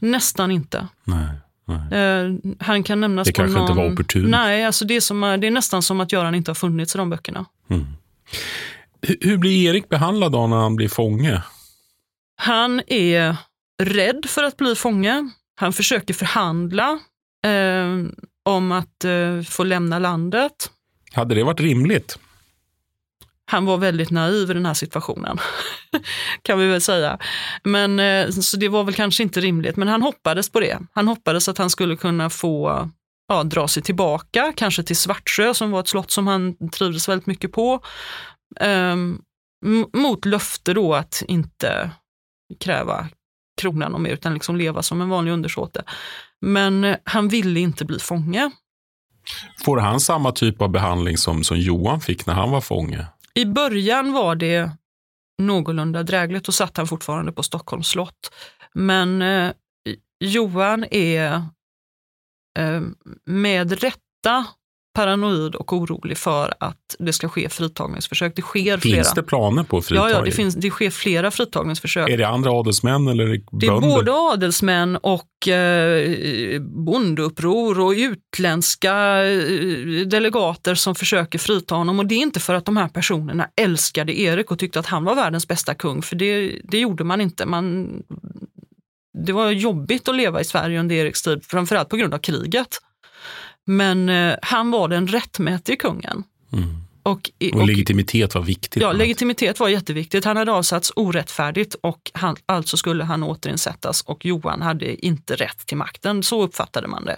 Speaker 1: Nästan inte.
Speaker 3: Nej. nej.
Speaker 1: Eh, han kan nämnas
Speaker 3: Det
Speaker 1: på
Speaker 3: kanske
Speaker 1: någon...
Speaker 3: inte var opportunt.
Speaker 1: Nej, alltså det, är som, det är nästan som att Göran inte har funnits i de böckerna.
Speaker 3: Mm. Hur, blir Erik behandlad då när han blir fånge?
Speaker 1: Han är rädd för att bli fånge. Han försöker förhandla eh, om att eh, få lämna landet.
Speaker 3: Hade det varit rimligt?
Speaker 1: Han var väldigt naiv i den här situationen, kan vi väl säga. Men, eh, så det var väl kanske inte rimligt, men han hoppades på det. Han hoppades att han skulle kunna få ja, dra sig tillbaka, kanske till Svartsjö som var ett slott som han trivdes väldigt mycket på. Ehm, m- mot löfte då att inte kräva kronan och mer, utan liksom leva som en vanlig undersåte. Men eh, han ville inte bli fånge.
Speaker 3: Får han samma typ av behandling som, som Johan fick när han var fånge?
Speaker 1: I början var det någorlunda drägligt och satt han fortfarande på Stockholms slott. Men eh, Johan är eh, med rätta paranoid och orolig för att det ska ske fritagningsförsök. Det sker flera.
Speaker 3: Finns det planer på
Speaker 1: ja,
Speaker 3: fritagning?
Speaker 1: ja, det, finns, det sker flera fritagningsförsök.
Speaker 3: Är det andra adelsmän eller
Speaker 1: Det
Speaker 3: bönder?
Speaker 1: är både adelsmän och eh, bondeuppror och utländska eh, delegater som försöker frita honom. Och det är inte för att de här personerna älskade Erik och tyckte att han var världens bästa kung, för det, det gjorde man inte. Man, det var jobbigt att leva i Sverige under Eriks tid, framförallt på grund av kriget. Men eh, han var den rättmätige kungen.
Speaker 3: Mm.
Speaker 1: Och,
Speaker 3: Och legitimitet var viktigt.
Speaker 1: Ja, legitimitet var jätteviktigt. Han hade avsatts orättfärdigt och han, alltså skulle han återinsättas och Johan hade inte rätt till makten. Så uppfattade man det.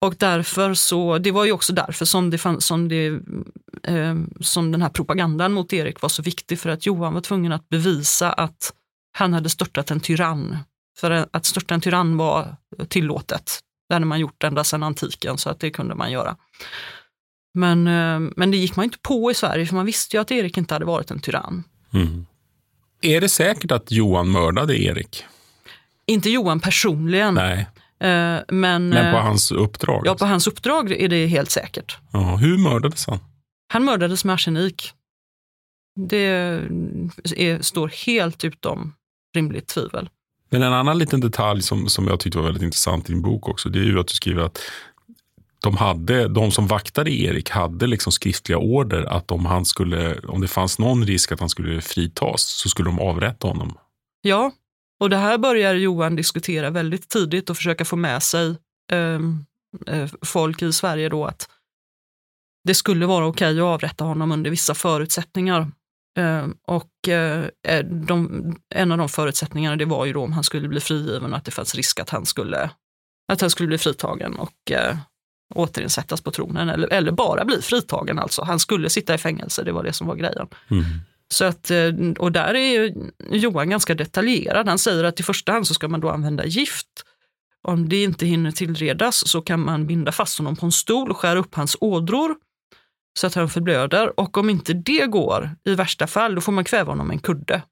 Speaker 1: Och därför så, det var ju också därför som, det fann, som, det, eh, som den här propagandan mot Erik var så viktig för att Johan var tvungen att bevisa att han hade störtat en tyrann. För att störta en tyrann var tillåtet. Det hade man gjort ända sedan antiken så att det kunde man göra. Men, eh, men det gick man inte på i Sverige för man visste ju att Erik inte hade varit en tyrann.
Speaker 3: Mm. Är det säkert att Johan mördade Erik?
Speaker 1: Inte Johan personligen,
Speaker 3: Nej,
Speaker 1: eh, men,
Speaker 3: men på
Speaker 1: eh,
Speaker 3: hans uppdrag?
Speaker 1: ja, på hans uppdrag är det helt säkert.
Speaker 3: Ja, hur mördades han?
Speaker 1: Han mördades med arsenik. Det är, står helt utom rimligt tvivel.
Speaker 3: Men en annan liten detalj som, som jag tyckte var väldigt intressant i din bok också, det är ju att du skriver att de, hade, de som vaktade Erik hade liksom skriftliga order att om, han skulle, om det fanns någon risk att han skulle fritas så skulle de avrätta honom.
Speaker 1: Ja, och det här börjar Johan diskutera väldigt tidigt och försöka få med sig ehm, eh, folk i Sverige då att det skulle vara okej att avrätta honom under vissa förutsättningar. Ehm, och eh, de, en av de förutsättningarna det var ju då om han skulle bli frigiven och att det fanns risk att han skulle, att han skulle bli fritagen och eh, återinsättas på tronen eller, eller bara bli fritagen alltså. Han skulle sitta i fängelse, det var det som var grejen.
Speaker 3: Mm.
Speaker 1: Så att, eh, och där är Johan ganska detaljerad. Han säger att i första hand så ska man då använda gift. Om det inte hinner tillredas så kan man binda fast honom på en stol och skära upp hans ådror så att han förblöder. Och om inte det går, i värsta fall, då får man kväva honom med en kudde.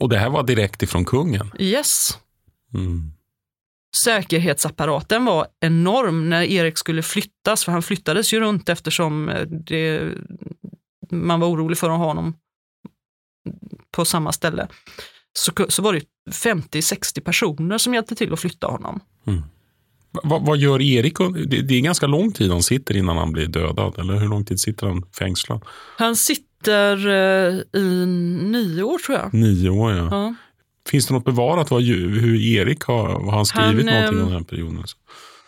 Speaker 3: Och det här var direkt ifrån kungen.
Speaker 1: Yes.
Speaker 3: Mm.
Speaker 1: Säkerhetsapparaten var enorm när Erik skulle flyttas, för han flyttades ju runt eftersom eh, det, man var orolig för att ha honom på samma ställe. Så, så var det 50-60 personer som hjälpte till att flytta honom.
Speaker 3: Va, vad gör Erik? Det, det är ganska lång tid han sitter innan han blir dödad. Eller hur lång tid sitter han fängslad?
Speaker 1: Han sitter eh, i nio år tror jag.
Speaker 3: Nio år, ja.
Speaker 1: Ja.
Speaker 3: Finns det något bevarat vad, hur Erik har, har han skrivit
Speaker 1: Han,
Speaker 3: någonting
Speaker 1: ehm,
Speaker 3: om den här perioden?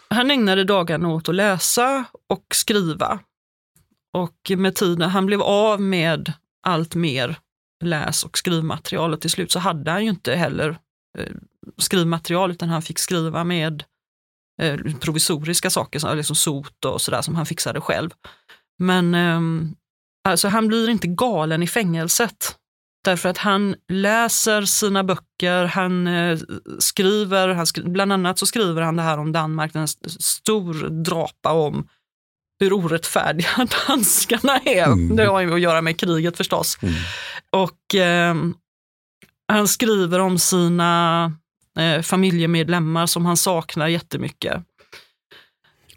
Speaker 1: Han ägnade dagarna åt att läsa och skriva. Och med tiden, han blev av med allt mer läs och skrivmaterial och till slut så hade han ju inte heller eh, skrivmaterial utan han fick skriva med eh, provisoriska saker, som, liksom sot och sådär som han fixade själv. Men ehm, alltså han blir inte galen i fängelset. Därför att han läser sina böcker, han eh, skriver, han skri bland annat så skriver han det här om Danmark, en st- stor drapa om hur orättfärdiga danskarna är.
Speaker 3: Mm.
Speaker 1: Det har ju att göra med kriget förstås.
Speaker 3: Mm.
Speaker 1: Och eh, han skriver om sina eh, familjemedlemmar som han saknar jättemycket.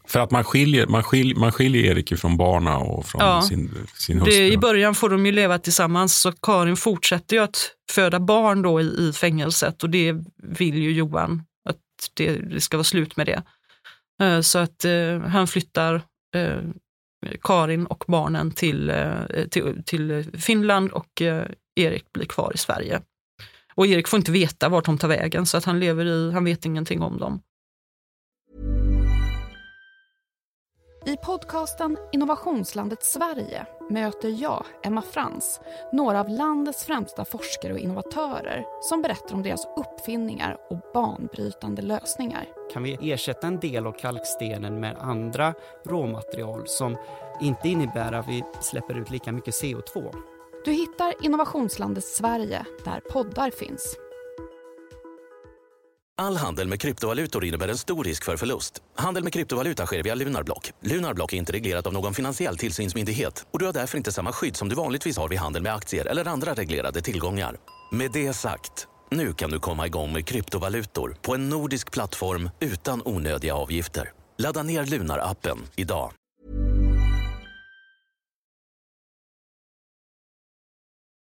Speaker 3: För att man skiljer, man skiljer, man skiljer Erik från barna och från
Speaker 1: Ja.
Speaker 3: sin, sin hustru.
Speaker 1: Det, I början får de ju leva tillsammans så Karin fortsätter ju att föda barn då i, i fängelset och det vill ju Johan att det, det ska vara slut med det. Eh, Så att eh, han flyttar eh, Karin och barnen till, till, till Finland och Erik blir kvar i Sverige. Och Erik får inte veta vart de tar vägen så att han lever i, han vet ingenting om dem.
Speaker 6: I podcasten Innovationslandet Sverige möter jag, Emma Frans, några av landets främsta forskare och innovatörer som berättar om deras uppfinningar och banbrytande lösningar.
Speaker 7: Kan vi ersätta en del av kalkstenen med andra råmaterial som inte innebär att vi släpper ut lika mycket CO2?
Speaker 6: Du hittar Innovationslandet Sverige där poddar finns.
Speaker 8: All handel med kryptovalutor innebär en stor risk för förlust. Handel med kryptovaluta sker via Lunarblock. Lunarblock är inte reglerat av någon finansiell tillsynsmyndighet och du har därför inte samma skydd som du vanligtvis har vid handel med aktier eller andra reglerade tillgångar. Med det sagt, nu kan du komma igång med kryptovalutor på en nordisk plattform utan onödiga avgifter. Ladda ner Lunar-appen idag.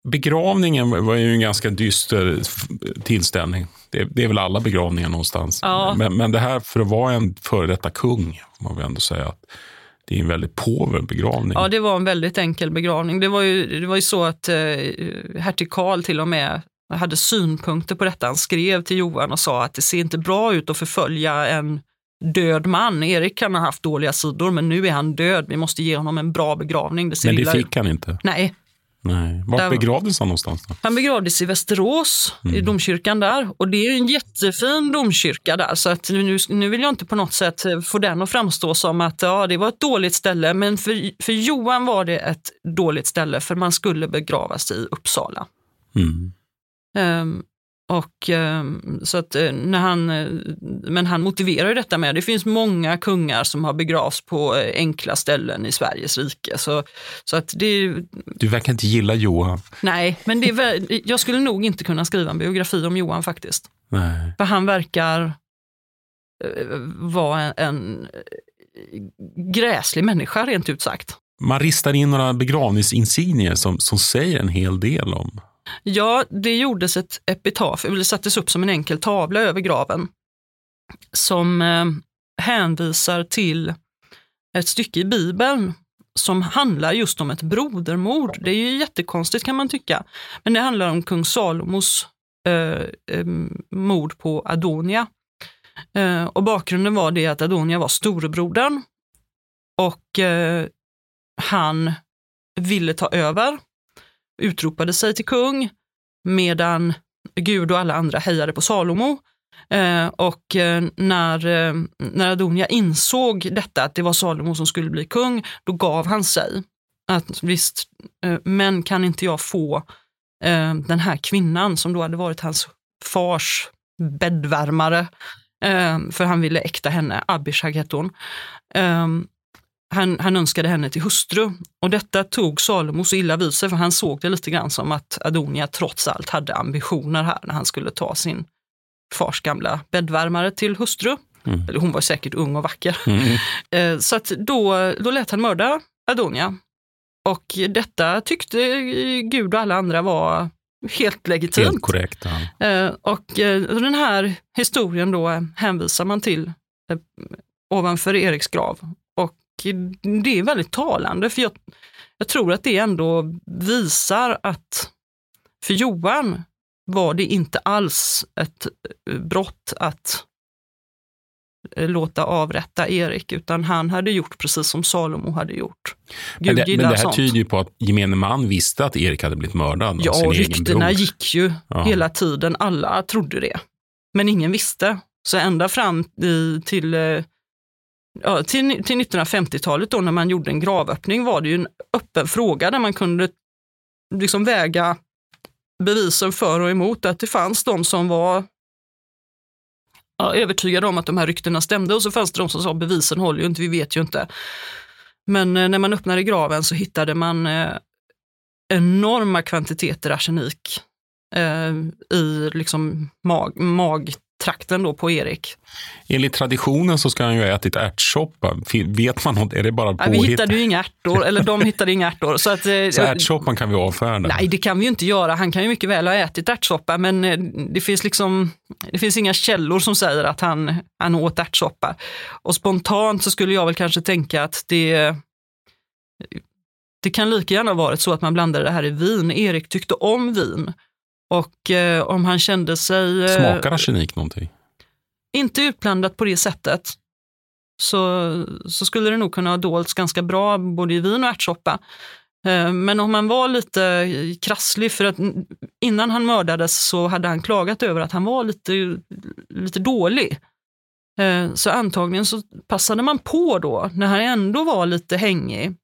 Speaker 3: Begravningen var ju en ganska dyster tillställning. Det, det är väl alla begravningar någonstans.
Speaker 1: Ja.
Speaker 3: Men, men det här, för att vara en före detta kung, man väl ändå säga att det är en väldigt påver begravning.
Speaker 1: Ja, det var en väldigt enkel begravning. Det var ju, det var ju så att eh, hertig Karl till och med hade synpunkter på detta. Han skrev till Johan och sa att det ser inte bra ut att förfölja en död man. Erik kan ha haft dåliga sidor, men nu är han död. Vi måste ge honom en bra begravning. Det
Speaker 3: men det
Speaker 1: ut.
Speaker 3: fick han inte.
Speaker 1: Nej,
Speaker 3: Nej. Vart
Speaker 1: Där-
Speaker 3: begravdes han någonstans? Då?
Speaker 1: han begravdes i Västerås, i
Speaker 3: Mm.
Speaker 1: domkyrkan där. Och det är en jättefin domkyrka där, så att nu, nu vill jag inte på något sätt få den att framstå som att ja, det var ett dåligt ställe. Men för, för Johan var det ett dåligt ställe, för man skulle begravas i Uppsala.
Speaker 3: Mm.
Speaker 1: Ehm, och ehm, så att eh, när han, eh, men han motiverar ju detta med, det finns många kungar som har begravts på eh, enkla ställen i Sveriges rike. Så, så att det,
Speaker 3: Du verkar inte gilla Johan.
Speaker 1: nej, men det är, jag skulle nog inte kunna skriva en biografi om Johan faktiskt.
Speaker 3: Nej.
Speaker 1: För han verkar vara en, en gräslig människa rent ut sagt.
Speaker 3: Man ristar in några begravningsinsignier som, som säger en hel del om...
Speaker 1: Ja, det gjordes ett epitaf, eller det sattes upp som en enkel tavla över graven som eh, hänvisar till ett stycke i Bibeln som handlar just om ett brodermord. Det är ju jättekonstigt kan man tycka, men det handlar om kung Salomos eh, eh, mord på Adonia. Eh, och bakgrunden var det att Adonia var storebrodern och eh, han ville ta över utropade sig till kung medan Gud och alla andra hejade på Salomo. Eh, och eh, när, eh, när Adonia insåg detta, att det var Salomo som skulle bli kung, då gav han sig. Att visst, eh, men kan inte jag få eh, den här kvinnan som då hade varit hans fars bäddvärmare, eh, för han ville äkta henne, Abishag hette hon. Ehm, han, han önskade henne till hustru och detta tog Salomo så illa vid sig för han såg det lite grann som att Adonia trots allt hade ambitioner här när han skulle ta sin fars gamla bäddvärmare till hustru.
Speaker 3: Mm.
Speaker 1: Eller hon var säkert ung och vacker.
Speaker 3: Mm.
Speaker 1: Eh, Så att då, då lät han mörda Adonia. Och detta tyckte Gud och alla andra var helt legitimt.
Speaker 3: Helt korrekt. Ja.
Speaker 1: Eh, Och eh, den här historien då hänvisar man till ovanför Eriks grav. Det är väldigt talande för jag, jag tror att det ändå visar att för Johan var det inte alls ett eh, brott att eh, låta avrätta Erik, utan han hade gjort precis som Salomo hade gjort.
Speaker 3: Men det, men det här
Speaker 1: sånt.
Speaker 3: tyder ju på att gemene man visste att Erik hade blivit mördad av
Speaker 1: Ja,
Speaker 3: sin
Speaker 1: och
Speaker 3: egen
Speaker 1: ryktena
Speaker 3: bror.
Speaker 1: gick ju
Speaker 3: Ja.
Speaker 1: hela tiden. Alla trodde det. Men ingen visste. Så ända fram i, till, eh, ja, till, till 1950-talet då när man gjorde en gravöppning var det ju en öppen fråga där man kunde liksom väga bevisen för och emot. Att det fanns de som var ja, övertygade om att de här ryktena stämde och så fanns det de som sa bevisen håller ju inte, vi vet ju inte. Men eh, när man öppnade graven så hittade man eh, enorma kvantiteter arsenik eh, i liksom mag, trakten då på Erik.
Speaker 3: Enligt traditionen så ska han ju ha ätit ärtsoppa. Vet man något? Är det bara
Speaker 1: Nej, vi hittade ju inga ärtor, eller de hittade inga ärtor. Så, att, eh,
Speaker 3: så ärtsoppan kan vi avfärda?
Speaker 1: Nej, det kan vi ju inte göra. Han kan ju mycket väl ha ätit ärtsoppa, men eh, det finns, liksom, det finns inga källor som säger att han, han åt ärtsoppa. Och spontant så skulle jag väl kanske tänka att det det kan lika gärna varit så att man blandade det här i vin. Erik tyckte om vin och eh, om han kände sig...
Speaker 3: Eh, Smakar arsenik någonting?
Speaker 1: Inte utblandat på det sättet. Så, så skulle det nog kunna ha dolts ganska bra både i vin och ärtsoppa. Eh, men om man var lite krasslig, för att innan han mördades så hade han klagat över att han var lite, lite dålig. Eh, så antagligen så passade man på då, när han ändå var lite hängig,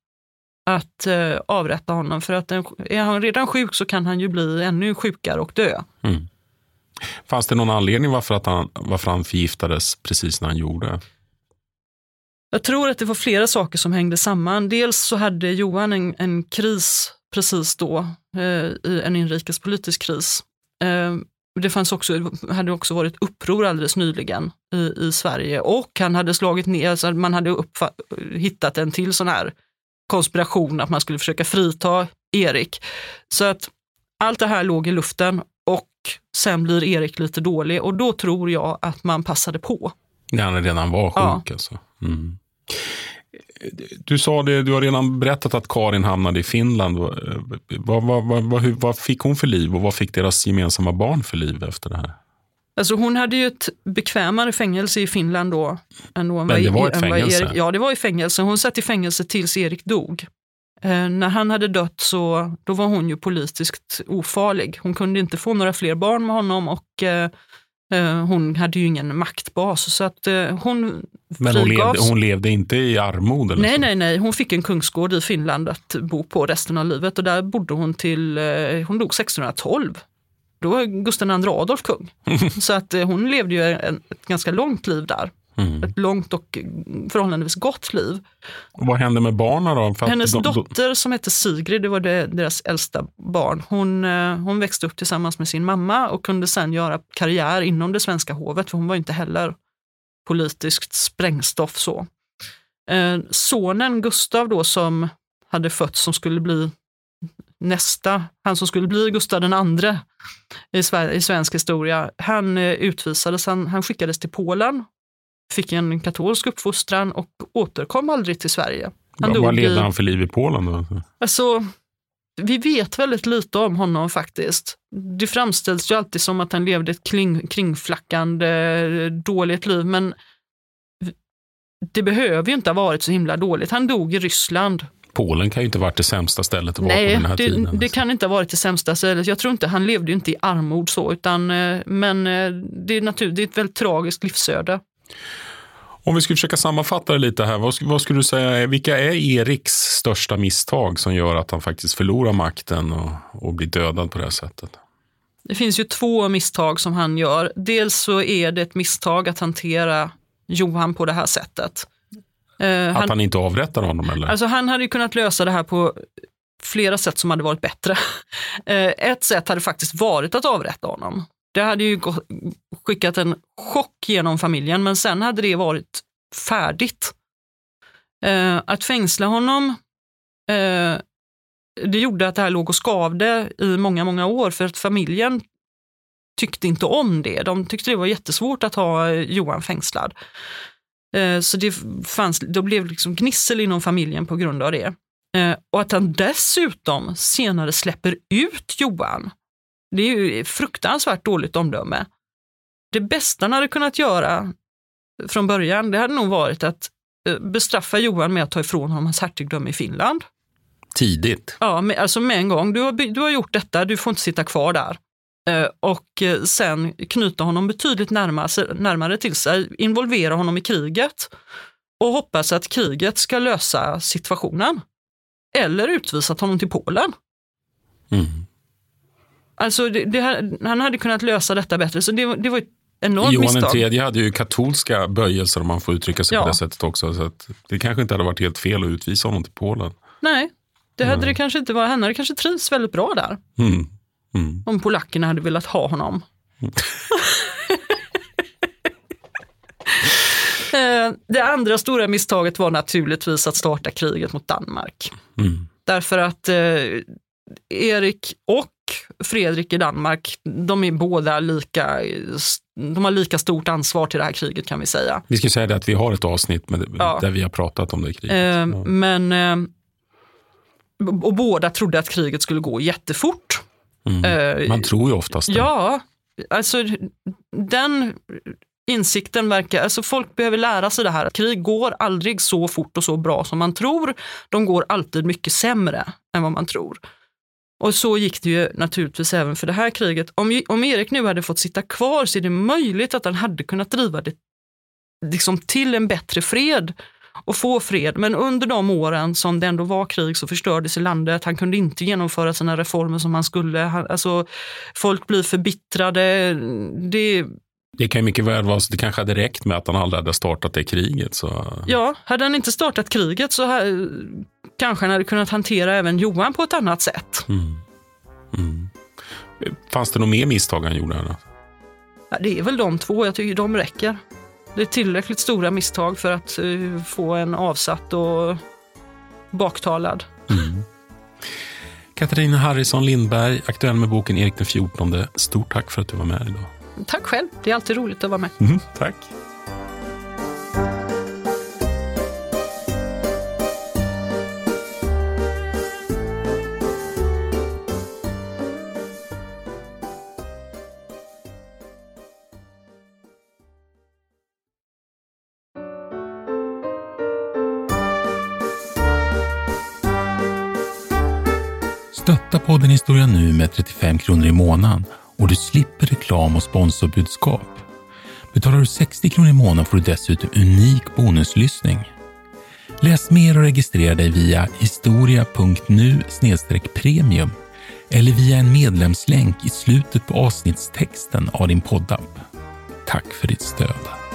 Speaker 1: att eh, avrätta honom. För att är han redan sjuk så kan han ju bli ännu sjukare och dö. Mm.
Speaker 3: Fanns det någon anledning varför, att han, varför han förgiftades precis när han gjorde?
Speaker 1: Jag tror att det var flera saker som hängde samman. Dels så hade Johan en, en kris precis då, eh, en inrikespolitisk kris. Eh, det fanns också, hade också varit uppror alldeles nyligen i, i Sverige och han hade slagit ner, alltså man hade hittat en till sån här konspiration att man skulle försöka frita Erik. Så att allt det här låg i luften och sen blir Erik lite dålig och då tror jag att man passade på.
Speaker 3: När han redan var sjuk ja. alltså. Mm. Du sa det, du har redan berättat att Karin hamnade i Finland. Vad, vad, vad, vad, fick hon för liv och vad fick deras gemensamma barn för liv efter det här?
Speaker 1: Alltså hon hade ju ett bekvämare fängelse i Finland då. Än då
Speaker 3: Men det var ett fängelse?
Speaker 1: Erik, ja, det var i fängelse. Hon satt i fängelse tills Erik dog. Eh, när han hade dött så då var hon ju politiskt ofarlig. Hon kunde inte få några fler barn med honom och eh, eh hon hade ju ingen maktbas. Så att eh, hon
Speaker 3: Men hon levde, hon levde, inte i armod?
Speaker 1: Eller
Speaker 3: nej,
Speaker 1: så. nej, nej. Hon fick en kungsgård i Finland att bo på resten av livet och där bodde hon till, eh, hon dog 1612 då var Gustav II Adolf kung. Så att eh, hon levde ju ett ganska långt liv där. Mm. Ett långt och förhållandevis gott liv.
Speaker 3: Och vad hände med barnen då?
Speaker 1: För Hennes de, dotter som hette Sigrid, det var det, deras äldsta barn, hon, eh, hon växte upp tillsammans med sin mamma och kunde sen göra karriär inom det svenska hovet, för hon var inte heller politiskt sprängstoff. så. Eh, sonen Gustav då som hade fötts som skulle bli nästa, han som skulle bli Gustav II i, i svensk historia, han eh, utvisades, han, han skickades till Polen, fick en katolsk uppfostran och återkom aldrig till Sverige.
Speaker 3: Han Vad levde han för liv i Polen då?
Speaker 1: Alltså, vi vet väldigt lite om honom faktiskt. Det framställs ju alltid som att han levde ett kring, kringflackande dåligt liv, men det behöver ju inte ha varit så himla dåligt. Han dog i Ryssland
Speaker 3: Polen kan ju inte ha varit det sämsta stället att vara
Speaker 1: Nej,
Speaker 3: på den här
Speaker 1: det,
Speaker 3: tiden.
Speaker 1: Nej, det kan inte ha varit det sämsta stället. Jag tror inte, han levde ju inte i armod så, utan, eh, men eh, det är, natur, det är ett väldigt tragiskt livsöde.
Speaker 3: Om vi skulle försöka sammanfatta det lite här, vad, vad skulle du säga, vilka är Eriks största misstag som gör att han faktiskt förlorar makten och, och blir dödad på det här sättet?
Speaker 1: Det finns ju två misstag som han gör. Dels så är det ett misstag att hantera Johan på det här sättet.
Speaker 3: Uh, att han, han, inte avrättar honom? Eller?
Speaker 1: Alltså han hade kunnat lösa det här på flera sätt som hade varit bättre. uh, ett sätt hade faktiskt varit att avrätta honom. Det hade ju skickat en chock genom familjen, men sen hade det varit färdigt. Uh, att fängsla honom, det gjorde att det här låg och skavde i många, många år, för att familjen tyckte inte om det. De tyckte det var jättesvårt att ha Johan fängslad. Eh, så det fanns, då blev liksom gnissel inom familjen på grund av det. Eh, och att han dessutom senare släpper ut Johan, det är ju fruktansvärt dåligt omdöme. Det bästa han hade kunnat göra från början, det hade nog varit att eh, bestraffa Johan med att ta ifrån honom hans hertigdöme i Finland.
Speaker 3: Tidigt?
Speaker 1: Ja, alltså med en gång. Du har, du har gjort detta, du får inte sitta kvar där. Eh, och eh, sen knyta honom betydligt närmare, närmare till sig, involvera honom i kriget och hoppas att kriget ska lösa situationen. Eller utvisat honom till Polen. Mm. Alltså det, det, han hade kunnat lösa detta bättre, så det, det var ett enormt
Speaker 3: Johan
Speaker 1: misstag.
Speaker 3: Johan III hade ju katolska böjelser om man får uttrycka sig ja. på det sättet också. Så det kanske inte hade varit helt fel att utvisa honom till Polen.
Speaker 1: Nej, det hade mm. det kanske inte varit. Han hade kanske trivs väldigt bra där. Mm. Mm. Om polackerna hade velat ha honom. Eh, det andra stora misstaget var naturligtvis att starta kriget mot Danmark.
Speaker 3: Mm.
Speaker 1: Därför att eh, Erik och Fredrik i Danmark, de är båda lika, de har lika stort ansvar till det här kriget kan vi säga.
Speaker 3: Vi ska säga det att vi har ett avsnitt med,
Speaker 1: Ja.
Speaker 3: där vi har pratat om det kriget.
Speaker 1: Eh,
Speaker 3: Ja.
Speaker 1: men, eh, och båda trodde att kriget skulle gå jättefort.
Speaker 3: Mm.
Speaker 1: Eh,
Speaker 3: Man tror ju oftast det.
Speaker 1: Ja, alltså den insikten verkar, alltså folk behöver lära sig det här. Krig går aldrig så fort och så bra som man tror. De går alltid mycket sämre än vad man tror. Och så gick det ju naturligtvis även för det här kriget. Om, om Erik nu hade fått sitta kvar så är det möjligt att han hade kunnat driva det liksom till en bättre fred och få fred. Men under de åren som det ändå var krig så förstördes landet. Han kunde inte genomföra sina reformer som han skulle. Han, alltså, folk blir förbittrade. Det,
Speaker 3: Det kan mycket väl vara så det kanske hade räckt med att han aldrig hade startat det kriget. Så...
Speaker 1: ja, hade han inte startat kriget så här, kanske han hade kunnat hantera även Johan på ett annat sätt.
Speaker 3: Mm. Mm. Fanns det något mer misstag han gjorde? Här?
Speaker 1: Ja, det är väl de två, jag tycker de räcker. Det är tillräckligt stora misstag för att eh, få en avsatt och baktalad.
Speaker 3: Mm. Katarina Harrison Lindberg, aktuell med boken Erik den 14. Stort tack för att du var med idag.
Speaker 1: Tack själv, det är alltid roligt att vara med.
Speaker 3: Mm, tack. Stötta podden Historia Nu med 35 kronor i månaden och du slipper reklam och sponsorbudskap. Betalar du 60 kronor i månaden får du dessutom unik bonuslyssning. Läs mer och registrera dig via historia.nu premium eller via en medlemslänk i slutet på avsnittstexten av din poddapp. Tack för ditt stöd.